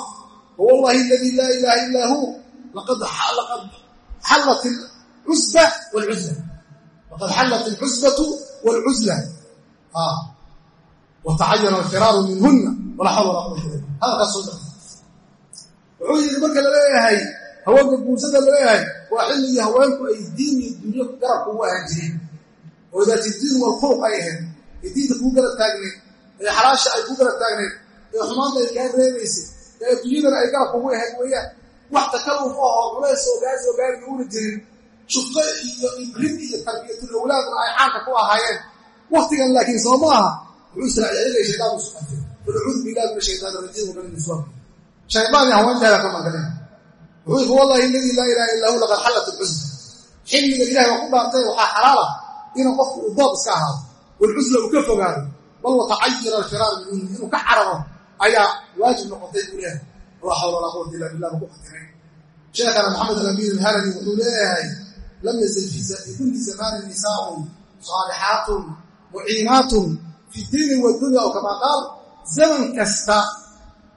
wawallahi aladi laa ilaha illa hu laqad xallat alcusba wlcuzla laqad xallat alcusbatu wاlcuzla watacayana alfiraaru minhuna walaa xawla walaa quwata illa hadalkaas soo dara wuxuu yidhi marka la leeyahay haweenka guursada la leeyahay waa xilligii haweenku ay diin iyo dunyo garabka ugu ahaan jireen oo daati diin walkhuluq ay ahayd ee diinta kuu garab taagnayd ee xalaasha ay ku garab taagnayd ee xumaanta ay kaa reebaysay ee adduunyadana ay garabka ugu ahayd weeyaan. Wax takalluf ahoo culays oo gaari oo gaariga una jirin shufto iyo ibrid iyo tarbiyatul awlaadna ay caanka ku ahaayeen. Waktigan laakiin soo shaydaan ka mangaleen wuxuu xilliga ilahay waa ku inuu qofku uu doob iska ahaado. Walcusla uu ka fogaado bal watacayira alfiraar ka cararo ayaa waajib noqotay buu leeyahay. Laa xawla walaa quwata illa billah ku qatiray sheekhana maxamed alamin alhalani wuxuu leeyahay lam yazal fi kulli zamanin nisaaun saalixaatun muciinaatun fi diini wadunya oo kamaa qaal zaman kasta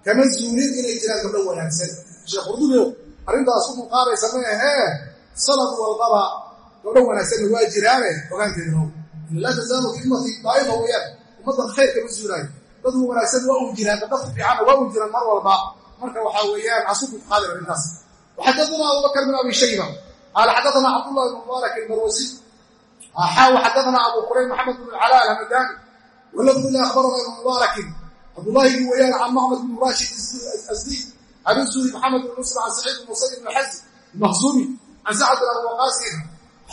kama zuulin inay jiraan gabdho wanaagsan. Sheekh qurdubiyo arrintaas ku muqaabaysa ma ahee? Sanad walbaba gabdho wanaagsanna waa jiraane? Ogaanteeda how laa tazaalu fi ummati daa'ifa weeyaan ummaddan khayr kama zuulaayo dad wanaagsan waa un jiraan gabdho fiicanna waa un jiraan mar walba marka waxaa weeyaan casuku qaadir arrintaas وxadثna abubakr بن abi shayba qaal xadثna cabdالlah بن mubaarak الmarwasi xaaw xadثna abu qurayb mxamed بن cala alhamadani wlfd ila akhbarana ibn mubaarakin cabdullahi bn wayaan can macmad bn rashid asdi can usuri maxamed bn musr can saciid bn musayb bn xazi mahzumi can sacd bn abi waqaasin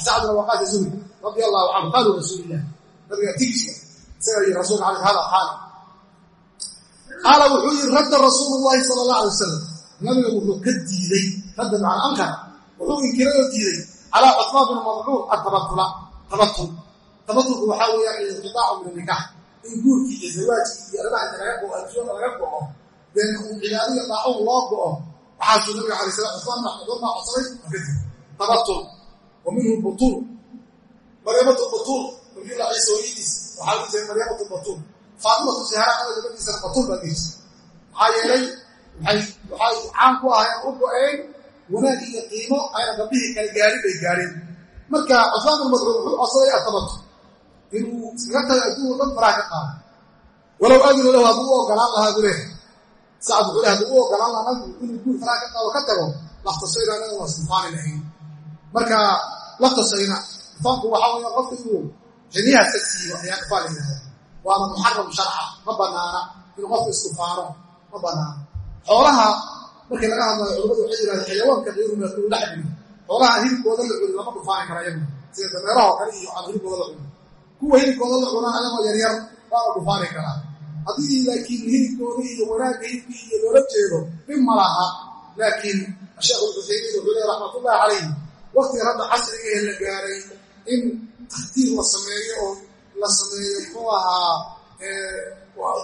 sacd bn waqaas azuri radi allahu canhu qaaluu rasuul ilah nabiga tigisa isaga iyo rasuulka ale hada xaal qaala wuxuu yidhi radda rasuulu llahi sala allah alay wasalam nabiga wuxuu ka diiday radda macana ankara wuxuu inkiray oo diiday calaa cusmaan bin madcuun atabatula tabatul. Tabatulku waxaa weeyaan inqitaacu min anikax in guurkii iyo zawaajkii iyo arrimaha inta laga go'o adduunyada laga go'o deen un cibaadaya daacun loo go'o waxaasuu nabiga alay salam cusmaan baa codsaday kadib tabatul. Wa butuul maryamatu butuul markii la ciise hooyadiis waxaa uu jiray maryamatu batuul faatimatu zahra ana gabadhiisana baa dhiis maxaa yeelay waxay caan ku ahayn u go'een wanaag iyo qiimo ayna gabdhihii kale gaarin bay gaareen. Marka cusmaan bin madcuud wuxuu codsaday atabatul inuu iskaga tago adduun dhan faraha ka qaado walow adinu lahu hadduu u ogolaan lahaa leehay sacad wuxuu leh hadduu u ogolaan lahaa nabigu inuu guur faraha ka qaado ka tago laftasayna anaga waa istifaani lahayn. Marka laftasayna istifaanku waxaa weya qofka inuu xiniyaha siiyo ayaa ifaan la yidhahda waana muxaram sharca? Ma banaana. Inuu qofka istifaano ma banaana. Xoolaha markii laga hadlayo culamadu waxay yidhahdeen xayawaanka qiirumee uu dhex dhigo xoolaha hilibkooda la cuni lama dhufaani kara iyaguna sida dameeraha kale iyo aan hilibkooda la cuni kuwa hilibkooda la cunaan ayagoo yaryar waa la dhufaani karaa. Haddii laakiin hilibkooda iyo wanaagga hilibkii iyo loola jeedo dhib ma laha. Laakiin sheekh alxuseymiin wuxuu leey raxmatullahi calayh waktiga hadda casriga ee la gaaray in takhtiir la sameeyo oo la sameeyo muxuu ahaa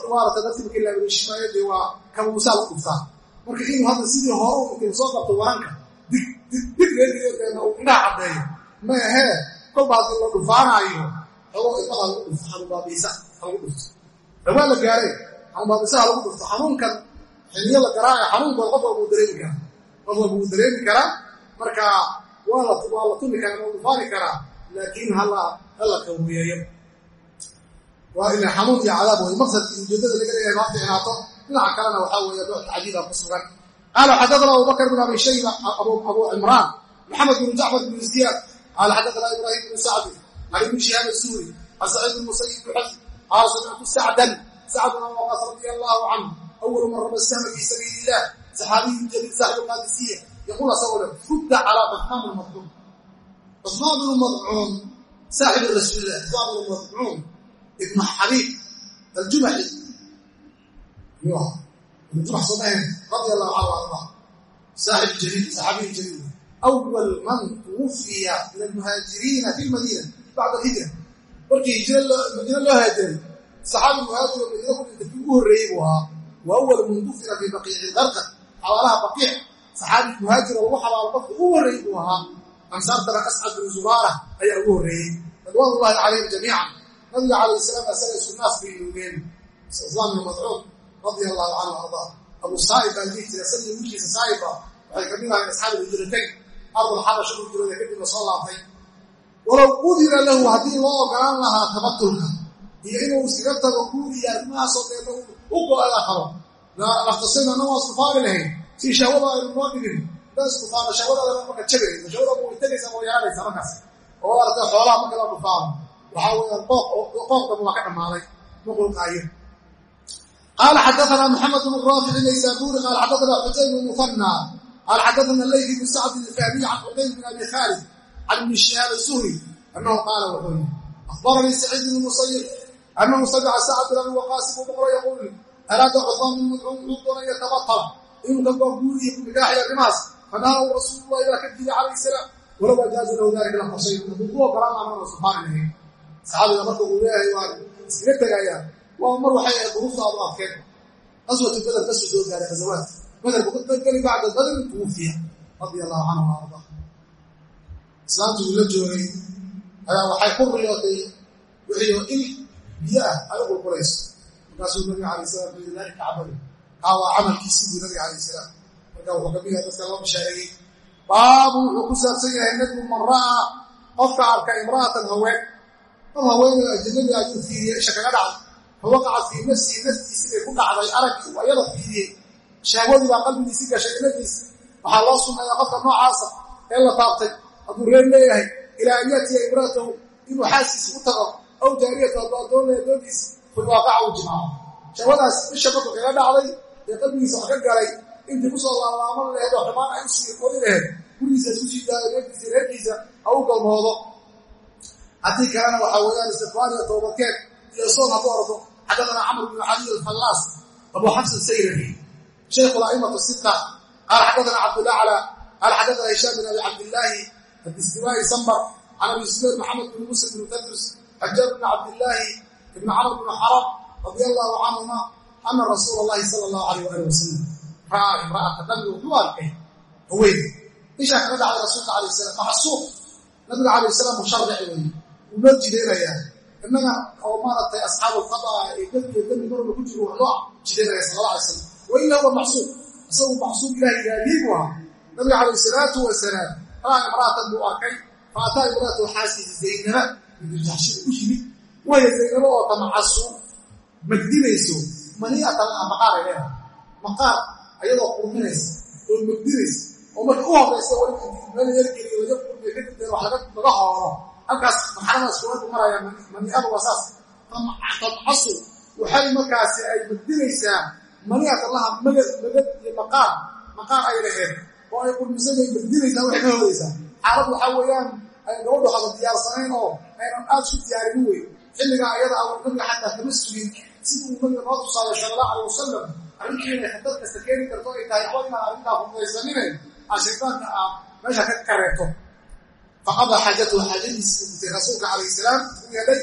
maarata dadki markii laabreshimayo dee waa kabuusaa la dhuftaa marka inuu hadda sidii hore markii soo qabto waranka dig dig dig reedigeedeena uu indhaha caddeeyo. Ma ahee kolba la dhufaanaayo xogo ilmada lagu dhufto xanuunbaabiisa halagu dhufto. Rawaa la gaaree dhufto. Xanuunkan xiliyo la garaayo xanuunkood qof walba uu dareemi karaa qof walba uu dareemi karaa marka waa la tumi karaa waa dhufaani karaa laakiin hala kaweeyo waa ila xanuun iyo cadaab way maqsadkii ujeedada laga leeyahay maa ficnaato dhinaca kalena waxaa weeye nooc tacjiiba ku sugan. Qaala xadathana abubakr bin abi shayba abu cimraan maxamed bin jacfar bin ziyaad qaala xadathana ibrahim bin sacdi can ibni shihaab asuuri can saciid bin musayib bin xasn qaala samictu sacdan sacd bin waqas radia allahu canhu awalu man raba sahma fi sabiili illah saxaabiyu jaliil saaxibu qaadisiya yaquul asagoo le fudda calaa cusmaan bin madcuun cusmaan bin madcuun saaxibu rasuulillah cusmaan bin madcuun ibn xabiib aljumaxi jumax somahen radi allahu canhu arda saaxib jaliil saxaabiyi jaliil awal man tuwufiya min almuhaajiriina fi lmadiina bacda alhijra markii hijra madiina loo haajiray saxaabi muhaajiro madiina ku dhintay kii ugu horreeyey buu ahaa wa awal man dufina fi baqiici lqarqad xawaalaha baqiic saxaabi muhaajiro lagu xabaalo qofka ugu horreeyey buu ahaa ansaartana ascad bin zubaara ayaa ugu horreeyey ridwaan ullahi calayhim jamiican nabiga calayh salaam asaga isku naas bay nuugeen islaan bin madcuud radia allahu canhu ardaa abu saa'ib baa dhihi jira isagii wiilkiisa saa'iba waxay ka mid ahayn asxaabi hijratay ardul xabasha u jirooda kadibna soo laabtay. Walow udira lahu haddii loo ogolaan lahaa tabatulka iyo inuu iskaga tago guuriya arrimahaasoo deena u go-ada qabo. Laftasayna ana waa iskufaari lahayn. Si shahwada aynu noo dhigin daa iskufaano shahwadaadana marka jabay shahwada way tegaysa way yaanaysa markaas. Oo aragta xoolaha qooqdam waa ka dhammaaday. Muqulqaayo qaala xadaana maxamed bn raafic naysaabuuri qaala xadaana xuseyn bn muhanna qaala xadaana laydi bn sacd fahmiy can xumayd bn abi khaalid can ibni shihaab zuhri annahu qaala wuxuu yii ahbaranii saciid bn musayib annahu samica sacad bin abi waqaas buu boqro yaquul araada cufaan min madcuun wuxuu doonay yatabatala inuu ka googuuriyo nikaaxiya dhimaas fanahahu rasuulullahi baa ka diga calayh salaam walow ajaaza lahu dalika la qorshay hadduu ku saxaabiga marka uu leeyahay waa iskaga tegayaan waa mar waxay ahayd duruufta aadu adkeen qaswatu badar ka soo soo gaaray ghazawaadka badarku ka qaybgeli bacda badrin tuwufiya radia allahu canhu arda. Islaamtu la joogay. Ayaa waxay ku riyootay wixiio il biyo ah ay u qulqulayso markaasuu nabiga alayh salam yii dalika camali kaa waa camalkiisii buu nabiga alayh salaam. Marka wuxuu loo bishaareeyey baabu wuxuu ku saabsan yahay nadbu man ra'aa qofka arka imra'atan haween dad haweeney ajnabi ayuu fiiriyey isha kaga dhacday fa waqacat fii nafsihi naftiisi bay ku dhacday araggii uu ayada fiiriyey shahwadii baa qalbigiisi gashay naftiisi waxaa loo sunnayaa qofka noocaasa ee la taabtay. Hadduu reer leeyahay ilaa an yaatiya imra'atahu inuu xaaskiisi ku tago aw jaariyatu hadduu addoon leeya addoonkiisi filwaaqaca uu jimaaco. Shahwadaas isha markuu kaga dhacday ee qalbigiisa wax ka galay intii ku soo laalaaman laheed oo xumaan ay laheed isku sii daayo reerkiisa reerkiisa ha u galmoodo haddii kalena waxaa weeyaan istikfaar iyo toobadkeed iyo soon hadduu ordo xadathana camr bnu caliy alfallaas abu xafs sayrafi shaykhu la'imatu sita qaala xadathana cabdullah cala qaala xadathana hishaam bin abi cabdillaahi adistiwaa'i sambar can abi zubayr maxamed bn muslim bn tadrus xajaab bn cabdillaahi ibn camr bn xaram radia allahu canhuma ana rasuula allahi sala allahu alayh waali wasalam ra'aa imra'ata nabigu wuxuu arkay haween ishaa kaga dhacday rasuulka alayh salam maxsuuq nabiga alayh salaam musharrici weeye wuu noo jidaynayaa innaga oo maaragtay asxaabu lqadaa ee dadkiyo dembi marba ku jiro wax loo jidaynaya sala alay slam wa ila huwa maxsuuq isagu maxsuuq ilahi ilaaliye buu ahaa. Nabiga calayh salaatu wasalaam ra'aa imra'atan buu arkay fa ataa imra'atu xaasisi zaynaba bintujaxshida u yimid. Waya oo tamacasu magdinayso maniatan laha maqaaray leedahay. Maqaar ayadoo qurminaysa oo magdinaysa oo marka u horaysa meel yargeliyo laga qurmiyo kadibteed wax laga halkaas marxaladaas kuwadu maraya maniadu waa saas tamcasu waxay markaasi ay magdinaysaa maniatan laha magad magad iyo maqaar maqaar ay laheed oo ay qurmisabay magdinaysaa waxay hodaysaa xaalad waxaa weeyaan ay gabadhu hada diyaarsanayn oo aynan aad su diyaarin wey xilligaa ayada a nabiga xataa kama sugin sida uu nabiga noo tusaayo sala allahu alay wasalam arrintii inay khatar kasta keeni karto ay tahay oo inaan arrintaa fudaysanine aa shaydaanka ah meesha ka kareebto faqada xaajatahu xaajadiisi gutay rasuulka calayh salaam u yeedhay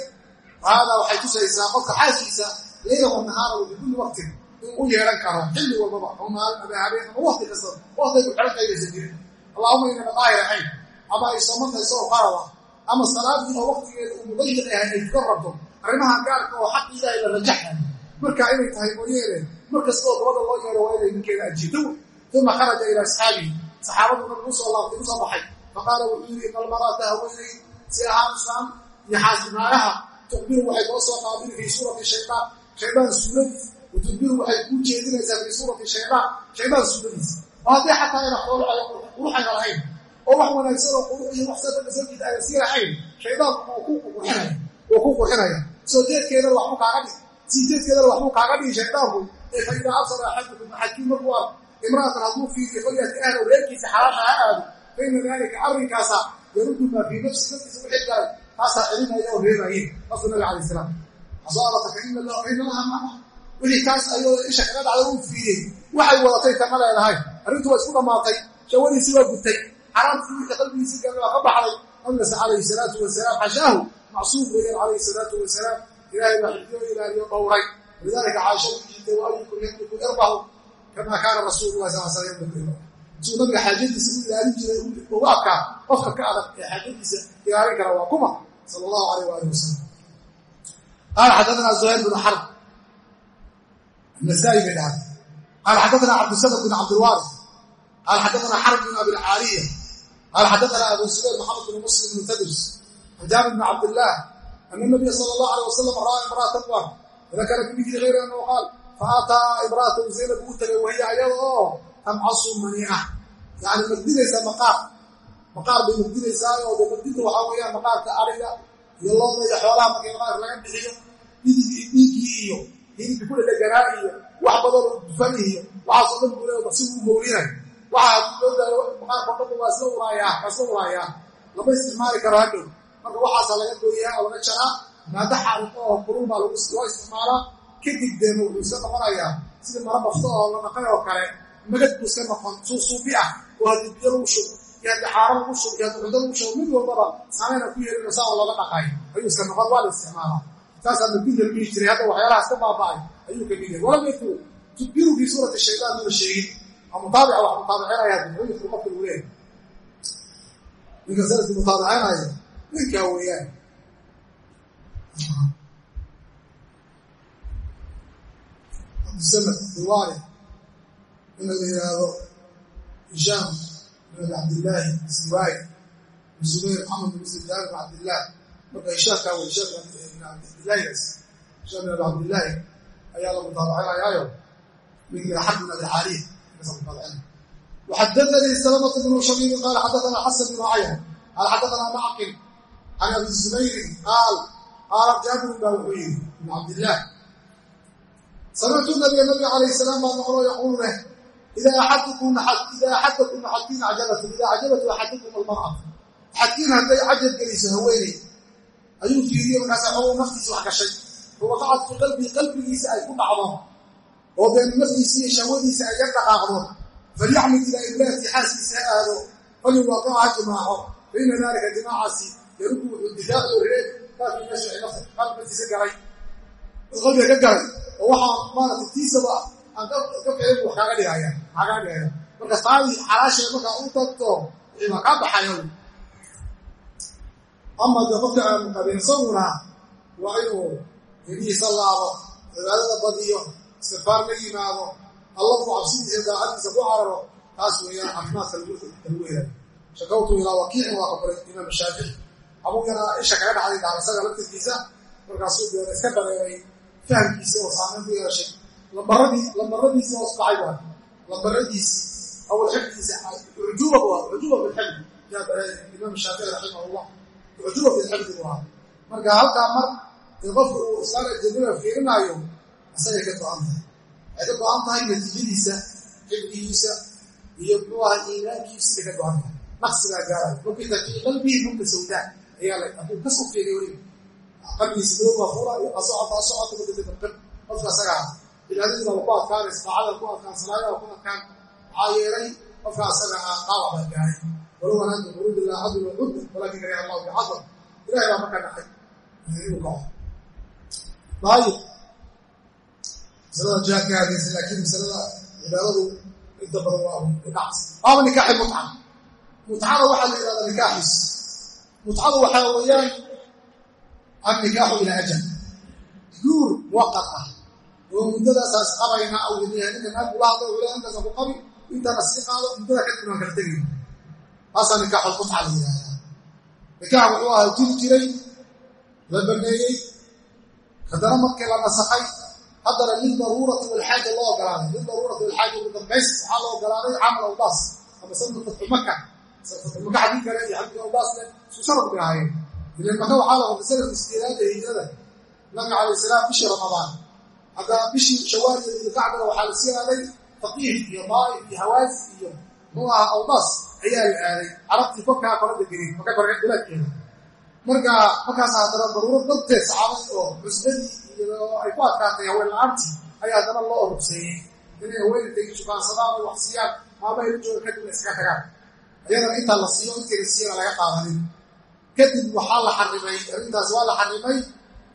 haadaa waxay tusaysaa qofka xaaskiisa leyla wa nahaara wa bikulli waqtin inuu u yeedhan karo xilli walbaba oo maalin ama habeen ama waqti kasta waqtiay ku xelan qaydaysa jirin allahuma inana daahir ahayn ama ay soomanahay isagoo qarada ama salaadii oo waqtigeeda uu mudayiq yahay ay tuka rabto arrimaha gaarka oo xaq ilaahay la rajaxayo marka inay tahay mooyeene mar kastoo gabadha loo yeero waa inay ninkeeda ajiito uma kharaja ilaa asxaabihi saxaabadu nabigu faqaala wuxuu yidhi ina almaraata haweenay si ahaan islaan iyo xaasibnaagaha tuqbiru waxay koo soo qaabili fii suurati shaydaan shaydaan suuradiis wa tudbiru waxay kuu jeedinaysaa fii suurati shaydaan shaydaan suuradiis oo haddii xataa ayna quruxayna lahayn oo wax wanaagsan oo qurux iyo wax safarkasalkiisa ayna sii lahayn shaydaanku wuu ku qurxinaya soo jeedkeedana waxbuu kaaga dhig sii jeedkeedana waxbuu kaaga dhigi shaydaanku ee fa idaa absara axadukum axadkii markuu arko imra'atan hadduu fiiriyo falyati ahlow reerkiisa xalaasha ha aado faina daalika arrinkaasa yaruddu maa fii nafsi naftiisa wixii galay taasaa celinaya oo reebaayeen taasuu nabi calayh salaam. Hasoo arata faina laha maana wixii taas ayoo isha kaga dhacda uu fiiriyey waxay wadatay kama leedahay arrintu waa isku dhammaatay shawadiisi waa gutay. Xaraamtii wiilka qalbigiisi gala waa ka baxday. Nabigase calayhi salaatu wasalaam xashaahu macsuum weeyaan calayhi salaatu wasalaam ilaahay baa xifdiyo ilaaliyo dhowray walidaalika caaisha u jiitay wa ayukum yamliku irbahu kamaa kaana rasuulu llahi sal slam yamliku irbahu suu nabiga xaajadiisa ilaalin jiray ugu adkaa qofka ka adag ee xaajadiisa ilaalin kara waa kuma sal allahu alayh waali wasalam qaala xaddaanaa zuhayr bnu xarb nasaai bay dhahay. Qaala xaddaanaa cabdisadaq bin cabdilwaris qaala xaddaanaa xarb bin abilcaaliya qaala xaddaanaa abu subayr maxamed bin muslim bnu tadris can jaabir bni cabdillaah ana nabiya sala allahu alay wasalam ra'aa imra'atan war fadakara bidikri hayr annahu qaal fa aataa imra'atan zaynab ugu tagay tabcasu maniicah yani magdinaysaa maqaar. Maqaar bay magdinaysaa oo magdinta waxaa weeyaan maqaarka ariga iyo looda iyo xoolaha markii maqaarka laga bixiyo dhidigii dhiiggii iyo hilibkii ku dhaleganaa iyo wax badan oo dufan iyo waxaasoo dhan buule basigu u mowlinay waxaa haddii maqaarka dhanba waa isla uraayaa waa isla uraayaa lama isticmaali karo hadhow marka waxaasaa laga gooyaa oo laga jaraa maada xaalifo oo kulun baa loo isticmaalaa kadib deema wuxuu isla noqonayaa. Sida mara bafto oo la naqay oo kale magad buu iska noqon suusuubi ah oo haddii biyo lagu shubo iyo haddii xaaro lagu shubo iyo haddii cunto lagu shubo mid walbaba saameyna ku yeelino saa oo looga dhaqay ayuu iska noqon waa la isticmaalaa saasaa madinta la dhihi jiray hadda waxyaalahaas ka baaba'ay ayuu ka mid yahay walam yaktu tudbiru fii suurati shaydaan muna sheegin oo mutaabica wax mutaabicinaya dunyadku qofka uu leeyahay ninka sannadkii mutaabicinaya ninkaa weeyaan abdisamad abdiwaari in la yidhaahdo hishaam bin abi cabdillaahi siwaay bin zubayr maxamed bin muslim jaabir bin cabdillaah marka hishaamkaa wey hishaam bin cabdillaahigaas hishaam bin abi cabdillaahi ayaa la mutaabicinayaayo ninkii xad bin abi xaariya ninkaasa mutaabicina وحدثني سلمة بن شبيب قال حدثنا حسن بن عيان قال حدثنا معقل عن ابي الزبير قال قال جابر بن وحيد بن عبد الله سمعت النبي النبي عليه السلام ما نقول يقول له ida axadkum axadkiin cajabatan idaa cajabat axadakum almara axadkiin hadday cajab geliso haweeney ayuu fiiriye markaasa u naftiisa wax gashay waqacad fi qalbii qalbigiisa ay ku dhacdo oo been naftiisiiyo shahwadiisa ay ka dhaqaaqdo falyacmid ilaa imraati xaaskiisa ha aado falyuwaaqaca jimaaco faina daalika jimaacaasi yaruddu wuxuu difaaco reeb kaafi meesha naftiisa garay qalbiga ka garay oo waxaa maarata tiisaba aan ka ficin wax kaaga dhigaya kaaga dhigaya marka taadii xalaasheed markaa u tagto wixii baa kaa baxaya ama dee qofka aanu qabin isaguna waa inuu gedihiisa laabo cibaadada badiyo istikfaar la yimaado alla ku cabsidiisa daacadiisa ku cararo taas weeyaan caafimaadka lagu helayo shakawtu ilaa wakiicin waa imaam shaafici abuu yaraa isha kaga dhacday daarasaga laftirkiisa markaasuu iska dareeray fahamkiisa oo saameyn ku yeeshay lambaradii lambaradiisii hoos dhacay waa lambaradiisii awal xifdiisa bu ahaa ujuuba bilxifdi dareeray imaam shaafici raximahullah. Ujuuba bilxifdi bu marka halkaa mar qofka uu islaam ajadada fiirinaayo isagay ka go-an waxay ka go-an tahay natiijadiisa xifdigiisa iyo muxuu aha ka go-an tahay. Naqsigaa gaarayo nukita fii qalbihi nunka sawdaa ayaa la hadduu ka soo fiiriyo weliba. Qalbigiisa baa fuula iyo asocota asocota mudada qofka asagaa badan waa weeyaan annikaaxu ilaa ajal. Guur muwaqad ah oo muddadaasaas qabayna awgeedyahay ninka naag kula hadla wila intaasa ku qabi intaana sii qaado muddada kadib aan kala tegayna taasaa nikaaxul mutca la yidhahdaa nikaax wuxuu ahaa jiri jiray la baneeyey haddana markii la nasakhay haddana lildaruurati walxaaja loo ogolaaday. Lildaruurati walxaaja ugu dambays waxaa loo ogolaaday camal awdaas. Ama sandu fatxu maka fatxumaka xadii kale iyo xadii awdaasle isku sanad bay ahaayeen. Ilan maka waxaa la qabtay sanadka sideedaada hijrada. Nabiga haddana bishii shawaal iyo dilqacdana waxaa la sii aaday faqiih iyo daa'if iyo hawaas iyo muxuu aha awdaas ayaa la aaday. Carabtii kolkaa korada gelin maka korga bilaadkeeda marka markaas haddana daruurad darteed saxaabadii oo cusbadii iyo ay ku adkaatay haween la'aantii ayaa haddana loo rugseeyey inay haweenintay shukaansadaan oo wax siiyaan maamahay la jooga kadibna iskaga tagaan. Ayadana intaa la siiyo intii la siiyana laga qaadanin. Kadib waxaa la xarimay arrintaas waa la xarimay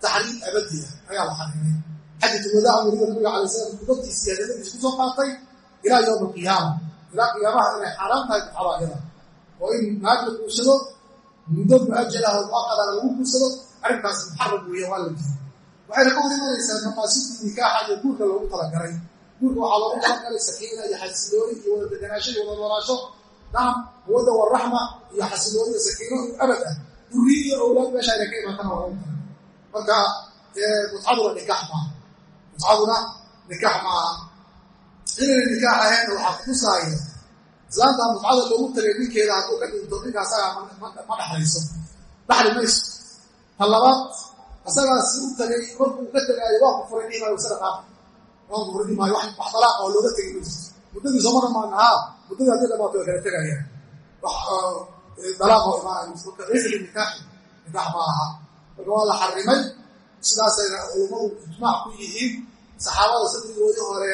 taxriim abadi ah ayaa la xarimay xajatulwadaaca weliba nabiga calay salam kubadtiisii hadaladiis ku soo qaatay ilaa yowma alqiyaama ilaa qiyaamaha inay xaaraan tahay mutcada ayada oo in naag la guursado muddo muajalah oo muaqadana lagu guursado arrintaas muxaram weeye waa la diiday. Waxayna ka hor imanaysaa maqaasidii nikaaxa iyo guurka loogu talagalay. Guurka waxaa loogu talagalay sakiina iyo xasilooni iyo wada deganaasho iyo wada noolaasho nacam quwadda waraxma iyo xasilooni iyo sakiino abad ah. Duri iyo owlaad meesha ka imaatana waa mutcaduna nikaax maaha inayna nikaax ahaynna waxaa kutusaaya islaanta mutcada loogu tagay ninkeeda hadduu ka dhinto ninka asagaa ma dhaxlayso dhaxli mayso ta labaad asagaasi u tagay markuu ka tegaayo waa ku furay dhimaayo sadaqaa waa ku furay dhimaayo wax dalaaqa oo looga tegay ma jirto muddadii sooma dhamaan haa muddadii haddii dhamaato kala tegayaan wax dalaaqa oo imaanaya marka laysa binikaaxi nikaax ma aha marka waa la xarimay sidaasayna culummadu ijmaac ku yihiin. Saxaabada sadrigoodii hore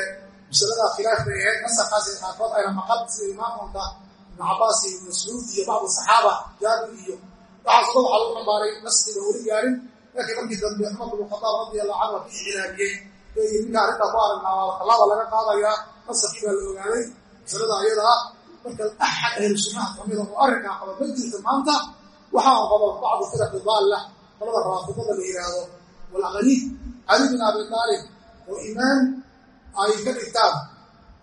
masalada khilaaf bay ahayd nasakaas qaarkood ayna maqal sida imaamka ibnu cabaas iyo ibnu mascuud iyo bacdu saxaaba jaabir iyo waxaas dhan waxaa lagu xambaaray naskiga weli gaarin. Laakiin markii dambe cumar bin khadaab radi allahu canhu waa kii ilaamiyey ee ninka arrintaa ku aragnaa waa tallaaba laga qaadayaa nasakii baa la ogaaday. Masalada ayada ah marka axad ahlu sunnaha kamida oo arrinkaa qaba ma maanta. Waxaa qaba bacdu firaqi daalla qolada raafidada la yidhaahdo walaqariib cali bin abi taalib oo imaam ay ka dhigtaan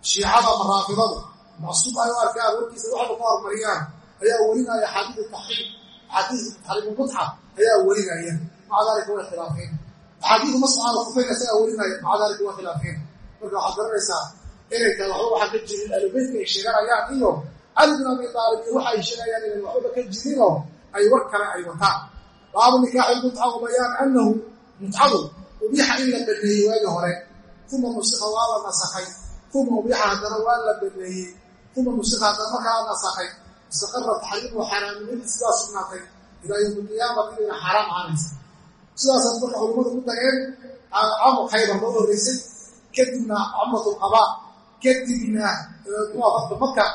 shiicada maraafidadu. Macsuub ay u arkaan warkiisa waxba ka hormariyaan ayaa welinaya axaadiid taxriim axaadiid taxriim mutxa ayaa welinaya maca daalika way khilaafeen. Axaadiidu masxaan kufayn isagaa welinaya maca daalika way khilaafeen. Marka waxaad garanaysaa tahay waxba waxaan ka jirin alubeytka ay sheeganayaan iyo cali bin abi taalib iyo waxa ay sheegayaan inay waxbaba ka jirinoo ay war kale ay wataan. Baabu mutxadu ubiixa in la baneeyey waagi hore uma nusika waa la nasakay uma ubiixa waa la baneeyey uma nusika haddana markaa la nasakay istaqara taxriimu xaraamnimadii sidaa sugnaatay ilaa yowmi qiyaamati inayna xaaraam ahanaysa sidaasaa marka culimmadu ku tageen camu khaybar loo horeysay kadibna camratulqabaa kadibna fatxu maka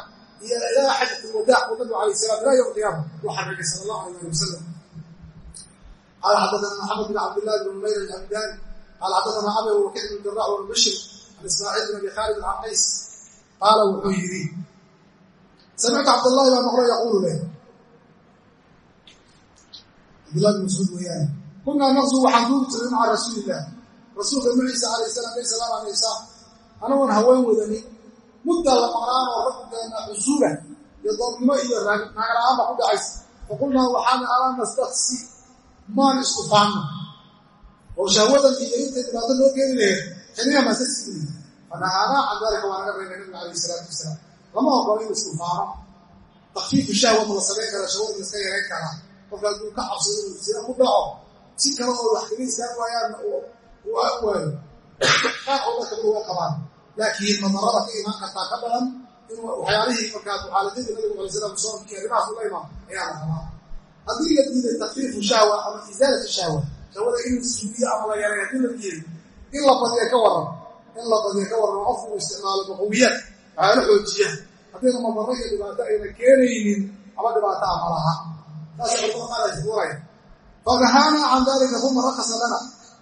iyo ilaa xajat lwadaac uu nabigu alayh salam ilaa yowm qiyaama uu xarigay sala allahu alayh wasalam qaala xaddaana maxamed bin cabdillahi bn umayr alhamdani qaala xaddaana abi wakid bn jarax bn bashir can ismaaciil bin abi khaalid can qays qaala wuxuu yidhi samictu cabdllahi baa maqlo yaquulu leh cabdillah bin mascuud weeyaane kunaa naqsu waxaan duuri jiray maca rasuulilah rasuulka maciisa alayh salam ay salaam alaysa anagoon haween wadanin muddaa la maqnaan oo raggeena cusuula iyo doobnimo iyo naagala-aan baa ku dhacaysa faqulnaa waxaana alaa nastaksi maan isku faanno oo shahwadan iyo intay dhibaato loo keeni laheed xiniya maasasi fanahaanaa can daalika waa naga reebay nabiga alayh salaatu wasalaam lama ogola in isku faano takfiifu shahwa ma la samayn kara shahwada laska yarayn karaa qofka hadduu ka cabsado inuu sina ku dhaco si kale oo wax kaga istaan waayaanna uu waayo qaar oo dadka uga qabaan laakiin madarada ka imaan kartaa ka badan in waxyaalihii markaa muxaaladadii nabigu alay salam soomkii arrimahaas ula imaan ayaa la qabaa haddii la diiday takfiifu shahwa ama isaalatu shahwa shahwada in suugiyo ama la yaray haddii la diiday in la badiya ka waran in la badiya ka waran qofku uu isticmaalo muqawiyaad waxyaala xoojiya. Haddayna madaro iyo dhibaato ayna keenaynin ama dhibaato ah ma laha. Taasa culamada qaar ay fuuraya fanahaana can dalika uma rakasa lana.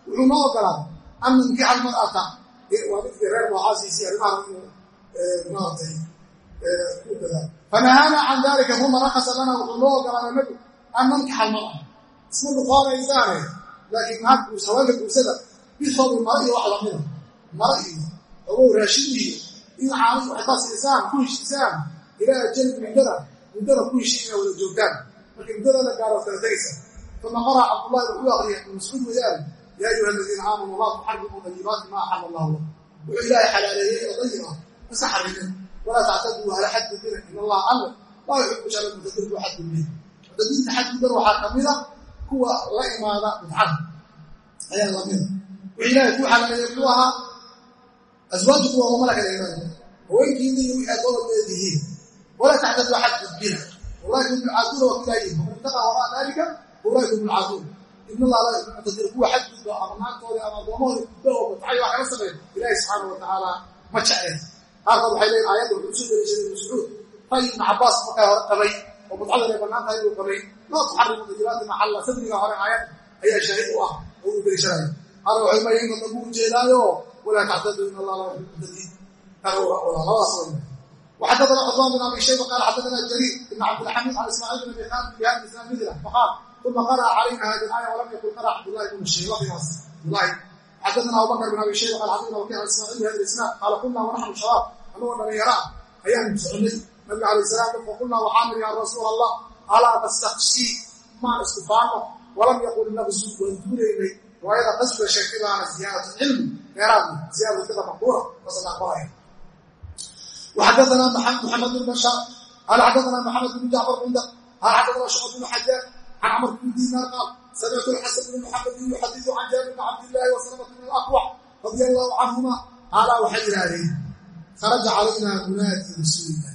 Wuxuu noo ogolaaday an nankixa almar'ata waa midkii reer noocaasiisii arrimaha inuu maaragtay ku an nankixa almar'a isma duqaanaysaane laakiin maxaa guursa haweenka guursada bithoobi mara wax lamida mara iyo ogow raashin in caanadu waxtaa siisaan ku heshiisaan ilaa ajali muddada muddada ku heshiin inay wada joogtaan marka muddada la gaaro kala tegaysa qara'a cabdullahi wuxuu akriya ibn mascuud weeyaan yaa ayuha aladiina aamanuu laa tuxarrimuu dayibaati maa axala allahu lakum wuxuu ilaahay xalaaleeyey oo dayib ah masa xarrimin walaa tactaduu hala xadgudbina in allaha alle laa yuxibu shara mutadinku xadgudbin mutadiinta xadgudban waxaa kamida kuwa la imaada mudxada ayaa lamida wuxuu ilaahay kuu xalaaleeyey muxuu ahaa aswaajuku waa mamala kala imaanaya haweenkiina iyo wixii aad oga leedihiin. Walaa tactaduu xadgudbina wallahi kum alcaaduuna waa kilaayihin faman ittaqa waraa dalika wallahi kum alcaaduun in allah laa yuxibu mutadin kuwa xadgudba ama naagtooda ama addoommahooda gudba oo mutacay wax kala sameeya ilaahi subxaana wa tacaala ma jecleen qaarkood waxay leeyihiin aayadda wuxuu u soo deliishaday mascuud. Ray ibn cabaas markaa hore qabay oo mudcada inay bannaan tahay buu qabay laa tuxarimu dayibaati maxalla sadriga hore aayadda ayaa shaahid u ah oo uu deliishanaya qaar waxay maya inka dambu ujeedaayo walaa tactadu in allah laa yuxibu mutadin labadaas way وحدثنا عثمان بن ابي شيبه قال حدثنا جرير بن عبد الحميد عن اسماعيل بن ابي خالد بهذا الاسلام مثله فقال ثم قرا علينا هذه الايه ولم يقل قرا عبد الله بن الشيخ لفظ الله حدثنا ابو بكر بن ابي شيبه قال حدثنا وكيع عن اسماعيل بهذا الاسلام قال قلنا ونحن شباب انه من يرى ايام سعودي النبي عليه السلام فقلنا وحامل يا رسول الله الا تستقسي ما استفانه ولم يقل النبي وانتم اليه وإذا قصد شكلها على زيادة العلم يراد زيادة كذا مقبورة وصل أخبارها وحدثنا محمد بن بشار قال حدثنا محمد بن جعفر بن دق قال حدثنا شعب بن حجاج عن عمرو بن دينار قال سمعت الحسن بن محمد يحدث عن جابر بن عبد الله وسلمة بن الأقوع رضي الله عنهما قال وحجر عليه خرج علينا منادي رسول الله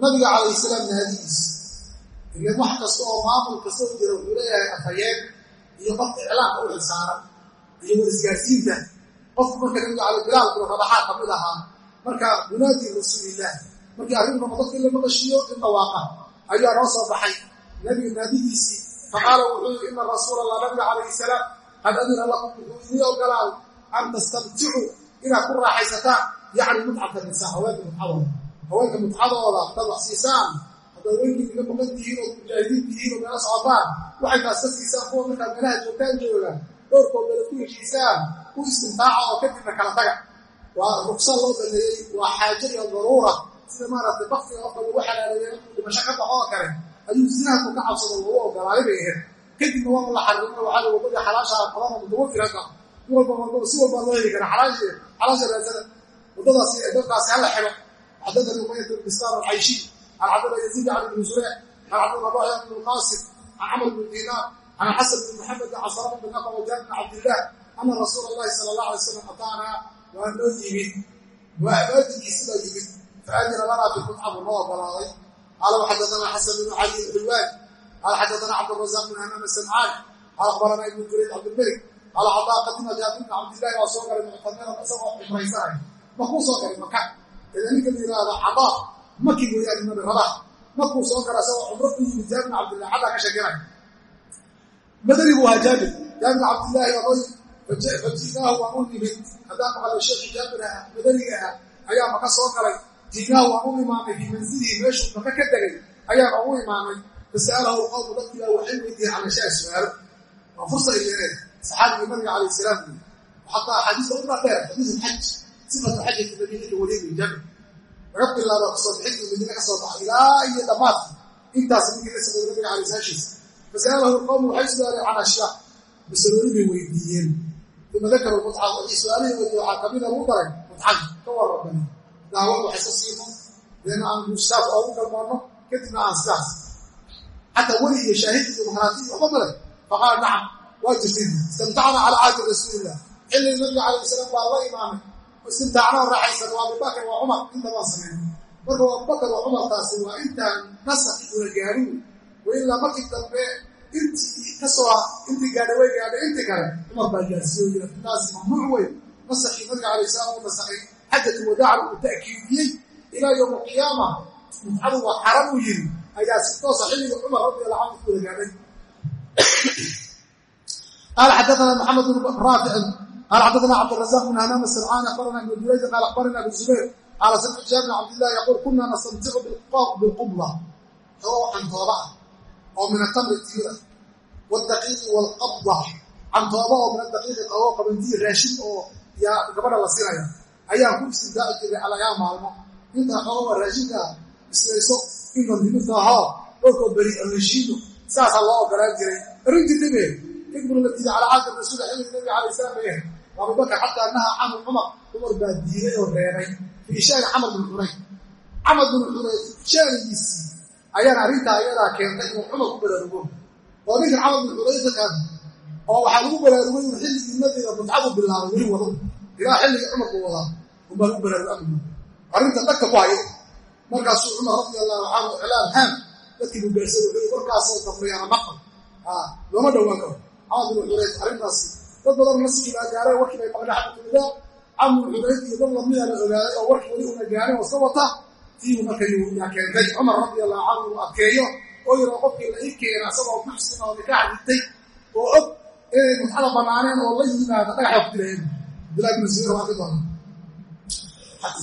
nabiga calayh salaam nahadigiisa ileen wax kasta oo maamul kasta u jira wuxuu leeyahay afhayeen iyo qofka iclaanka u xilsaaran iyo warisgaarsiinta qofku marka nabiga ala bilaal kula radaxaa ka mid ahaa marka munaadi rasuulilaah markii arrin noqo in la maqashiiyo in dawaaqa ayaa noo soo baxay. Nabiga naadigiisii faqaala wuxuu yidhi ina rasuula allah nabiga calayhi salaam qad adina lakum wuxuu idii ogolaal an tastamticu inaad ku raaxaysataan yacni mudcata nisaa haweenka mudcada haweenka mutcadooda dad wax siisaan haddaad haweenkii iga maqan tihiin oo mujaahidiin tihiin oo meelo socotaan waxay taas ka siisaan kuwa markaad meelaha joogtaan joogaan dhowrkood meela ku heshiisaan u istimtaaca oo kadibna kala taga. Waa ruksa loo baneeyey waa xaajo iyo daruura. Sida maaragtay baktiga qofka lagu xalaaleeyey markuu dhimasho ka baxo oo kale ayuu sinaadku ka cabsado lagu ogolaaday bay ahayd. Kadibna waa la xarimay waxaa la wadadii xalaasha qaban oo mutawafiraka si walba walba si walba loo heli kara xalaasha raasada wadadaasi dadkaasi hala xiro xadaani umayat bn bistaam alxayshiy can cabdalla yaziid cali bn zuree can cabdirabaah bn lqaasim can camr bn diinaar can xasan bn maxamed casrama bn aqaba jaan bn cabdillaah ana rasuula allahi sala allah alay salam ataanaa waa noo yimid waa abaadinkiisi baa yimid faadina lanaa filmutcabu noo oggolaaday qaala waxadaanaa xasan bnu cali xulwaani qaala xadaanaa cabdirasaaq bn hamaam asamcaani qaala akhbaranaa ibnu jurayd cabdilmelik qaala cadaa qadima jaabir bn cabdillahi waa soo galay muctamiran isagoo cumraysanaya makuu soo galay maka ida ninka la yidhaahdo cadaa maki weeyaan ibn rabax markuu soo gala isagoo cumro ku yimid jaabir cabdillah cadaa ka sheeganaya madani buu ahaa jaabir. Jaabir cabdillaahi oday faji'naahu waan u nimid. Haddaan maqalay sheekhi jaabir aha madaniga aha ayaa maka soo galay. Ji'naahu waan u imaanay fii manzilihi meeshuu maka ka degay ayaan ugu imaanay fasa'alahu qowmu dadkiibaa waxay weydiiyeen calashaa su'aalo waa fursa ay yeereen saxaabigii nabiga calayh salaam. Buy xataa axaadiista u dhaadheer xadiis alxaj sifatu xajati nabiyiinka weliya jaabir laga bilaabo ka soo bixintii madiine ka soo baxay ilaa iyo dhammaadkii intaas ninkii la socday nabiga calayh saashiisa fasa'alahu qowmu waxay su'aaleen can ashyaa masalooyin bay weydiiyeen uma dakaru mutca wixii su'aalihii weydiye waxaa kamida lagu daray mutxadi ka warrabani daawad wax iska siino deena aan guustaaf oogu galmoonno kadibna aan sidaas xataa weli iyo shaahid iyo muharaati iyo waxba male faqaala nacam waa jirtay istimtacna calaa caadi istimtaacna oo raaxaysana waa abubakar waa cumar inta waa sameyn marka waa abubakar waa cumartaasi waa intaan nasakh isuna gaarin. Wailaa markii dambe intii ka soo intii gaadha way gaadha intii kale cumar baa gaarsiiyo taasi mamnuuc wey nasakhii nabiga alayh salaam uu nasakhay xajatu wadacla uu ta'kiidiyey ilaa yowma qiyaama mutcadu waa xaram uu yiri ayaa si toosa ah xilliga cumar radiallahu canhu kula gaadhay. Qaala xadaana maxamed bn raafic قال حدثنا عبد الرزاق بن همام السمعاني اخبرنا ابن جريج قال اخبرنا ابن الزبير قال سمعت جابر بن عبد الله يقول كنا نستمتع بالقبلة هو عن طابعه او من التمر التيرة والدقيق والقبضة عن طابعه من الدقيق او قبندي راشد او يا قبل الله سيرايا ايام كل استداء على ايام معلومه انت قوم راشد islayso in bandimista ahaa dhowrkoo beri aleshiino saasaa loo ogolaan jiray arrintii dabe ikbru latiida calaa caadi rasuul xilliga nabiga calay salaam bay ahayd abubakar xataa naha canhu cumar cumar baa diiday oo reebay fii shaani camar bin xunayn camar bin xunayn shaanigiisii ayaana arrintaa ayadaa keentay inuu cumar ku baraarugo oo ninkan camar bin xunayn dadkan oo waxaa lagu baraarugay uu xilligii nabiga mutcadu bilaabay weli wado ilaa xilligii cumar buu wadaa unbaa lagu baraarugo amni arrinta dhagka ku hayo markaasuu cumar radi allahu canhu iclaam haam dadkii buu gaarsan wuxuu warkaasoo dambeeyana maqal. Looma dhowaan karo. Camar dad badan nasri baa gaaray warkii bay maqleen xabatilida camru cubayd iyo dad lamida la ogaaday oo warkii weli una gaarin oo iska wata tiihu marka yaa keentay cumar radiallahu canhu uu adkeeyo oo yiroo qofkii la ii keena isagoo muxsin oo nikaax dhigtay oo og inay mudxada bannaaneen oo la yimaada dhagaxa ku dilayeen abdullah ibn zubayr waa ka doona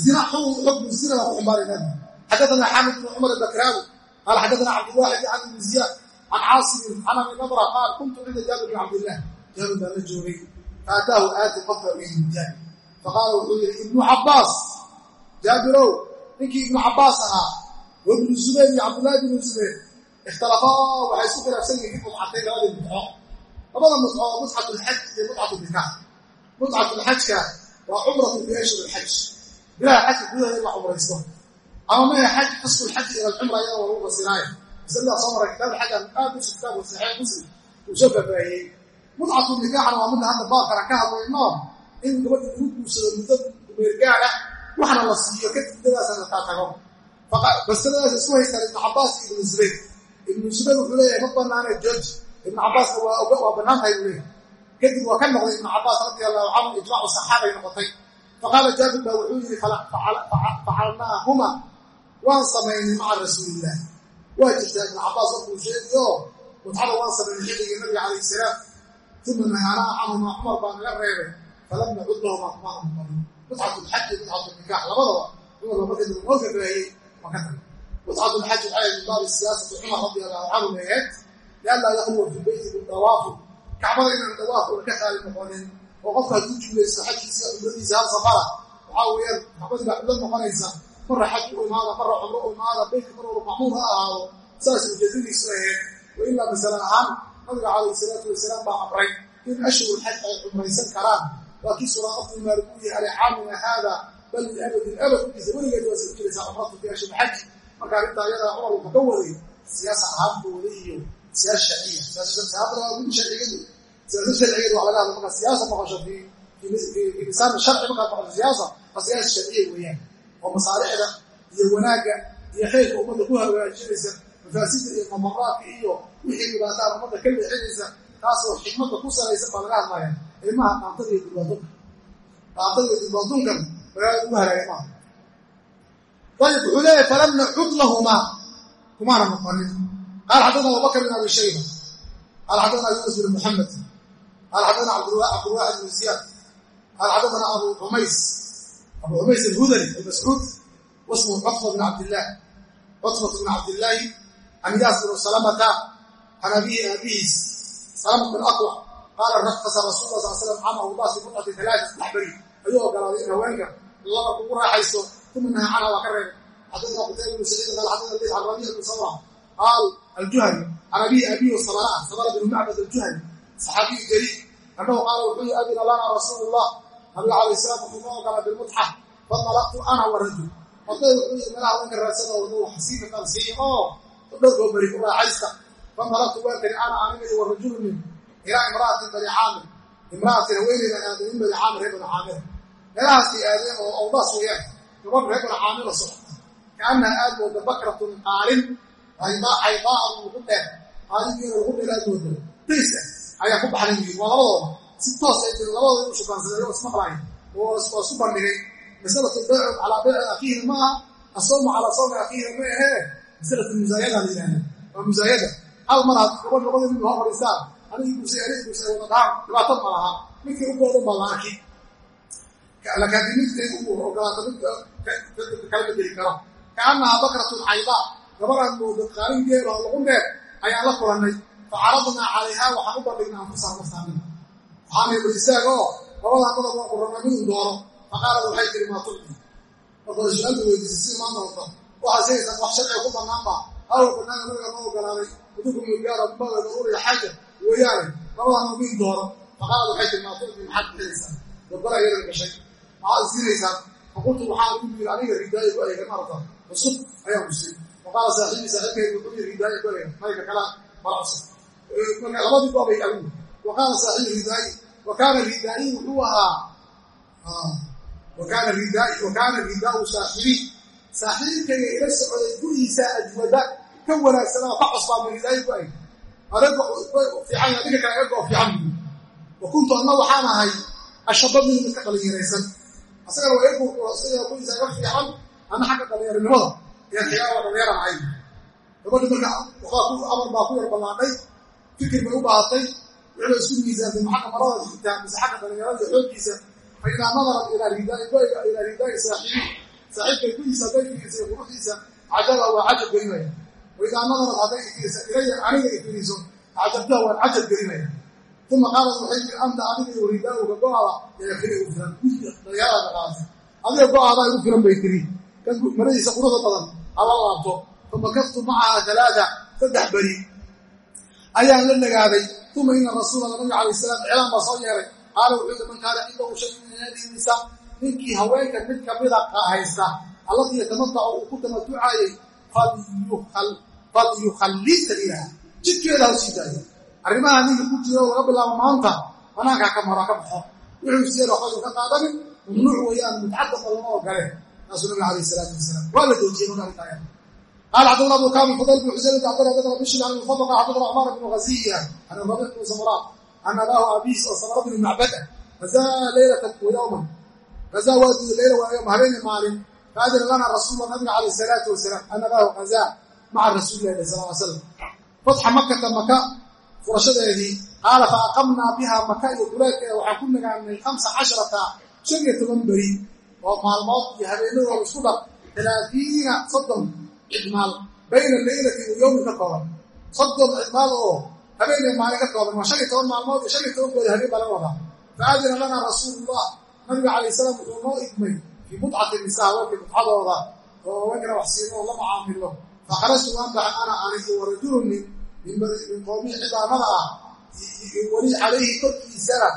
zina xukmu zinada ku xumbaaraynan xadathana xamid bn cumar bakraawi qaala xadathana cabdulwaaxid can ibn ziyaad can caasim can abi nabra qaal kuntu cinda jaabir bn cabdillah dawid baa la joogay. Faataahu aati qofka weydiintaan faqaala wuxuu yidhi ibnu cabbaas. Jaabirow ninkii ibnu cabbaas ahaa wabnu zubayr iyo cabdullaahi bnu zubayr. Ikhtalafaa waxay isku khilaafsan yihiin mudcatay labada mudco. Labada mudco mudcatulxaj iyo mudcatunikaax mudcatulxajka waa cumratu fi ashhur xaj. Bilaha xajka gudaheeda in la cumraysto ama mahe xaj xaskulxaji ila alcumra iyada waa lagu fasilaayo masalada soo maray kitaabul xaj aan aad u sugtaa wa saxiix muslim uu soo fafaayeey mudcatu nikaaxna waa midda hadda baabkana ka hadlayno in gabadha lagu guursado muddo meergaar ah waxna la siiyo kadib muddadaasa la taatago. Masaladaas isku haystaan ibnu cabaas iyo ibnu zubayr. Ibnu zubayr wuxuu leeyahay ma banaane george ibnu cabaaska waa bannaan tahay buu leeyahay. Kadib waa ka noqday ibnu cabaas radi allahu canhu ijmaacu saxaabay noqotay. Faqaala jaabir baa wuxuu yidhi facalnaahuma waan samaynay maca rasuulillaah. Waa jirtaa ibnu cabaas warkuu sheegay oo mutxada waan samaynay xilligii uma nahaanaa canhuma cumar baa naga reebay falam nacud lahuma kumaana muqarin mutxatu lxaji mutxatu nikaax labadaba cumar baa markii dambe noo fafaahiyey waa ka tagay mutxatu lxaji waxay min baabi siyaasati cumar radi allahu canhu leeheed lianlaa yakhluwa fi beyti bidawaafu kacbada inaan dawaaf una ka qaali noqonin oo qofka hadduu juglaysto xajkiisa cumradiisa hal safara waxaa weeyaan kacbadii baa ciblo noqonaysa marra xaj u imaada marra cumro u imaada beytka mar walba macmuul ha ahaado saas ujeedadiisu ahayd wa ilaa masale ahaan nabiga calayhi salaatu wasalaam baa amray in ashhur xaj ay cumraysan karaan. Waa kii suraa abdimaal buu yahay caamina haada bal liabadin abadkiisa weligeed waa sii jiraysaa fi ashhur xaj. Marka arrintaa iyadaa cumar wuxuu ka waday siyaasa ahaantooda iyo siyaas sharciya siyaasada waa guud sharcigadu. Siyaasada sharcigeedu waa laga marka siyaasa noqosho fi lisaan sharci markaad noqosho siyaasa waa siyaasa sharciya weeyaan. Oo masaalixda iyo wanaagga iyo khayrka ummadda ku hagaajinaysa mafaasida iyo mamaraadka iyo wixii dhibaataan ummadda ka leexinaysa taasoo xikmadda ku salaysan baa hadlaya ilmaha dhaantada iyo dulbaadunka dhaantada iyo dulbaadunkan magaalada ugu halaagay maaha. Ayib wuxuu leeyahay falam nacud lahumaa kumaana noqonin qaal xadana abubakr bin abi shayba qaal xadana yunus bin muxamed qaal xadana cabdulwaaxid bin ziyaad qaal xadana abu xumays abu xumays alhudali almascuud wasmuhu cutfa bin cabdillaah cutfat bin cabdillaahi can iyaas bin salamata can abihi abihiis salama bin aqwa qaala rakasa rasul la sal slam cama abubas fi mutcati talaata saddex beri ayuu ogolaaday in haweenka laba kugu raaxayso uma naha canha waa ka reebay xadana qutayba bn saciid qaal xadana lid can rabiic bin sabra qaal aljuhani. Can abihi abihi sabra sabra bn macbad aljuhani. Saxaabiyu jaliil annahu qaala wuxuu yi adina lana rasuulu llah nabiga calayh salaam wuxuu noo ogolaa bilmutxa fadalaqtu ana wa rajul. Oday wuxuu yii meelaha wanka raadsan oo dhow xasiika qalsiiya oo dhowrkoo beri ku raaxaysta fadalaqtu waan tari ana aniga wa rajulu min. Ilaa imra'atin bani caamir. Imra'atin haweeneyda aaday min bani caamir reer bani caamir. Meelahaasay aadeen oo awdaas weeyaan. Gabadh reer bani caamir la socota kaannaha aad mooda bakratun qaalin haydaa lagu dheer. Qaalinkiina lagu dheer aad mooda. Days ah ayaa ku baxday yii waa labadooda. Si toos ay jiri labadooda u shukaansaday oo ismaqlaaya oo isu bandhigay. Masalatu baycu calaa bayci akiihina ma aha asawmu calaa sawmi masalatu musaayada la yidhahda waa musaayada hal mar had gabadh labada mid hor fadhiistaan anigii guusay anigi guusay wada dhahan dhibaato ma laha. Ninkii u goodan baa la arki laakiin midkay u ogolaata mid kala bedeli karo. Kaannahaa bakratun xaydaa gabadhaan mooda qaalin geel oo lagu dheer ayaan la kulannay. Facaradnaa calayhaa waxaan u bandhignay anfusaha naftaanina waxaanay badisaag oo labadaa madab waa qurana midun doono. Faqaalad waxay tiri maa tubdi markooda wata waxaa sheegaysaa wax sharciga ku banaanba hawa banaanka nabiga noo ogolaaday udukum gaara badeeda uriya xaaja weeyaane labadaana mid doono faqaalad waxay tiri maa tubdi maxaad bixinaysaa gabara yada gashay maxaad isiinaysaa faqultu waxaan ku yiri aniga ridaayo ku aygan arta cusub ayaan kusay faqaala saaxiibii saaxiibkayga wuxuu yiri ridaayo ku aygan mayka kala mala cusub marka labadii goobay adigu waqaala saaxiibi ridaayi wa kaana ridaayi wuxuu ahaa wakaana ridaau saaxibii saaxiibkayga ila socday gurigiisa ajwada ka wanaagsanaa ka cosbaama ridaayi ku ay adaga fiican adiga kale aga goo fiican wa kuntu anna waxaan ahay ashaba minhu mid ka dhalinyaraysan asagana waa igu isaga gurigiisa aga fiican anna xagga dhalinyaranimada ayaan xigaaba dhalinyaran ahay gabadhi marka amar baa ku yar ballaadhay fikir bay u baahatay wixii isku miisaantay maxagga marada mise xagga dhalinyarada xooggiisa. Faidaa nadarat ilaa ridaai saaxiibi saaxiibkay gudiisa hadday fiiriso quruxdiisa cajaba waa cajab gelinaya waidaa nadarat hadday ifiirsa ilaya aniga ifiiriso cajabtaha waan cajab gelinaya uma qaalat waxay tiri anta adiga iyo ridaauga go'aada ayaa keli u firan dhalinyarada qaatay adiga go'aadaa igu firan bay tiri kan maradiisa quruxda badan hala laabto famakaftu macaha talaata saddex beri ayaan la nagaaday uma ina rasuula nabiga calayh salaam iclaan baa soo yeeray qaala wuxuu yidhi man kaana cindahu shayun min hadihi nisa ninkii haweenka mid kamida haysta allatii yatamatacu uu ku tamatucayay falyukhallista ilaha jidkeeda ha sii daayo arrimaha ninka ku jira oo laga bilaabo maanta banaankaa ka maro ka baxo wuxuu siyeer waxbadu ka qaadanin mamnuuc weeyaan mutcadda balama ogole taasuu nabiga calayh salaatu wasalaam waa la joojiyey marka arrintaaya قال حدثنا ابو كامل فضيل بن حسين بن عبد الله حدثنا بشر عن المفضل قال حدثنا عمار بن غزية عن الربيع بن سمراء عن اباه ابيس وسمراء بن معبده فزا ليله ويوما qazaa waa duuda layla waayo habeenii maalin. Faadana lana rasuula nabiga calayh salaatu wasalaam anabaahu qazaa maca rasuulilahi al sala slam fatxa makata maka furashadeedii qaala fa aqamnaa biha maka iyo duleedkeeda waxaan ku nagaanay hamsa casharata shan iyo toban beri oo maalmood iyo habeenadooda isku dhar talaatiina soddon cidmaal bayna leylati wa yowmi ka kooban. Soddon cidmaal oo habeenee maalin ka kooban waa shan iyo nabiga calayh salaam wuxuu noo idmay fii mudcati nisaa haweenkii mudcadooda oo haweenkana wax siino oo la macaamilo fakharajtu waan baxay ana aniyo warajulu min min qowmihi cidaamada ah weli calayhi korkiisana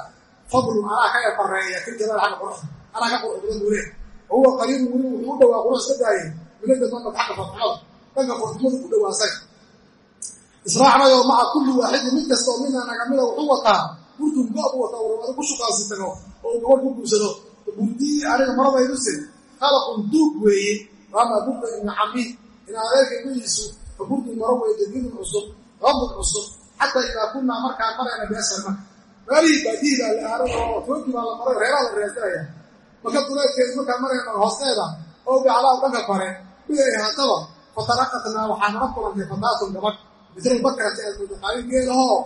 fadlun anaa ka eebareeya kal jamaal xagga quruxda anaa ka quruxbadan buu leh wa huwa qariibun weli wuxuu u dhowaa qurux iska daayay minadamanad xagga fadxumada dhanka fadxumadu ku dhawaasay israacnayoo maca burtun go-bu wataa warwaado ku shukaansi tago oo gabadh ku guursado burdii aniga maradayduse khalaqun duug weeye waamaa burda ibni cami in adeerka gudiisu fa burdun maro weeye jadiidun cusub qadun cusub xataa idaa kunnaa markaan marayna beeshan marka meelihii baadihii baa la aaray oo toogii baa la maray reeraha la reesanaya markaan marayna hoosteeda? Oo gaclaa dhanka kore miday ahaataba fataraqatnaa waxaa nala kulantay gabadh misl bakrati almudaqaalin geelahoo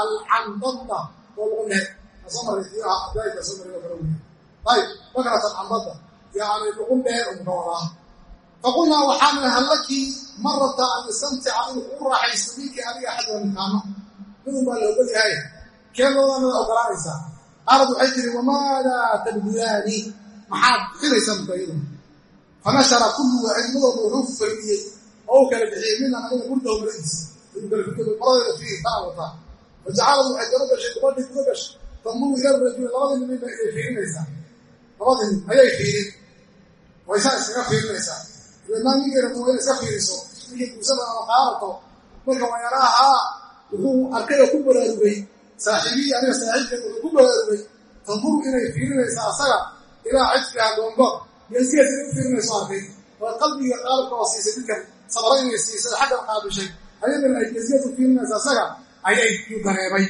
alcandada oo lagu lehe ka soo maray tiyaha abdaayka soo maray kala weye ayib bakratan candada yani lagu dheer umka wadaa faqulnaa waxaana hallakii marata an istamtica inuu kugu raaxaysto minkii adiga axad nikaano midun baa la ogol yahay. Keedoodana ogolaanaysaa qaalad waxay tiri wamaadaa tabdulaani maxaad bixinaysaa marka iyadu fanashara kullu waaxidmadooda wuxuu faydiyey maradeeda fiiri taa wataa fajacalad waxay daba gashay gabadhii guda gashay tamuru ila rajuli labadii nin ay fiirinaysaa labadii ayay fiirin waysaa iskaga fiirinaysaa ilanaa ninkeeratu waa ina iska fiiriso ninkii guusada ama qaarato marka wayarahaa wuxuu arkay oo ku baraarugay saaxiibiyi aniga saaxiibkeed wuxuu ku baraarugay tamuru inay fiirinaysaa asaga ilaa cidfiha goongoor geesgees inay u fiirinayso arkay oo qalbiga qaalibka oo siisay ninkan sabra inay siisay xaggan qaabishay ayadana ay geesgees u fiirinaysa asaga ayay dareemay.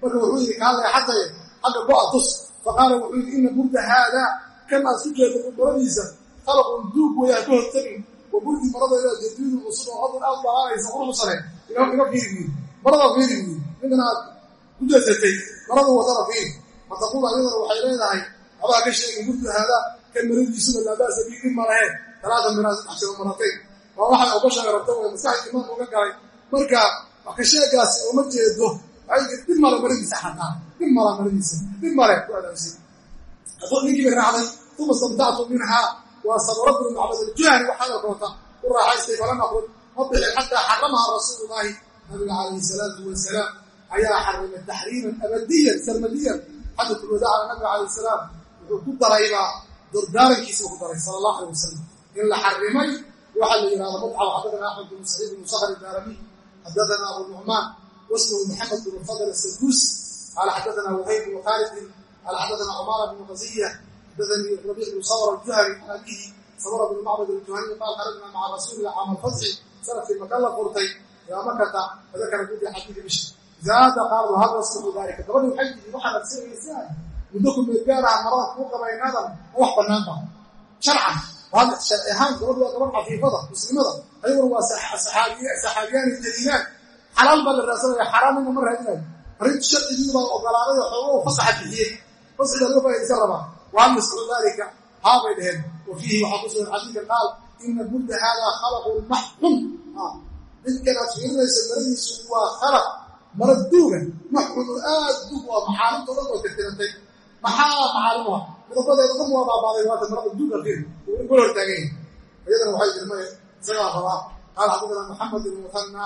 Marka wuxuu yidhi kaa leexatay xagga go'a tus faqaala wuxuu yidhi ina burda haadaa kan aad ku jeeda qalaqun duug weyaa ka hortagin wa burdi maradeeda jadiidu cusub oo hadan aad balaanaysa quruxu sare iga fiiri wiil marada fiiri wiil ninkan aad ku jeesatay marada wadana fiiri. Fataquul ayadana waxay leedahay abaa ka sheegin burda haadaa kan maradiisuba laabaasa bii dhib malaheen talaata miraas saddex maratay waa waxay ogoshaga rabta way maskaxda imaan uga galay marka wax ka sheegaasi uma jeedo waxay dhib male maradiisa xataa dhib mala maradiisa dhib male ku bay raacday uma istamtactu minhaa waa sabra bnu macbad aljuhani waxaada koota u raaxaystay falan aqul ma xataa xaramaha rasuulullaahi nabiga calayhi salaatu wasalaam ayaa xarimay taxriiman abadiyan sarmadiyan xadatulwadaaca nabiga calayh salaam. Wuxuu ku daraybaa dordaarankiisa ku daray sala allah alay wasalam in la xarimay waxaa la yihahda mudcab xaddaana axmed bnu saciid bnu sakhr daaramiy xaddaana abu nucmaan wasmuhu maxamed bnu fadl asaduusi qaala xaddaana wahayb bnu khaalidin qaala xaddaana cumaara bnu qaziya xaddaanii rabiic bnu sawr aljuhani can abihi sabra bnu macbad aljuhani qaal kharajna maca rasuulillah caama alfatxi sannadkii maka la furtay yaa makata fadakara gudi xadiidi bish zaada qaala hal wasfu dalika gabadhi waxay tihi waxaad adsigaysaa muddo ku meedgaaraha marada kuu qabaynaadan wax bannaan ba sharcan ahaan gabadhu waa gabadh xafiifada muslimada ayaguna waa saxaabiyaan iyo daliilaan xalaal baa la raadsanaya xaraam ina ma raadinayo arrintu sharcigii baa ogolaaday oo xoogo fasaxa bixiyey fasxiga laga faa'idaysan rabaa waan mascuud daalika haabay dhaheen wa fiihi waxaa ku sugan xadiidka qaal ina budda haadaa khalaqun maxxun midkanaad fiirinaysa maradiisu waa khalaq mara duuga maxxun oo aad duug waa maxaalimta o dhan waa tirtirantay maxaa maxaalim ah midabadeeda dhan waa baabaaday waata marada duuga fiir isagaa raba qaala xadadana maxamed ibn muana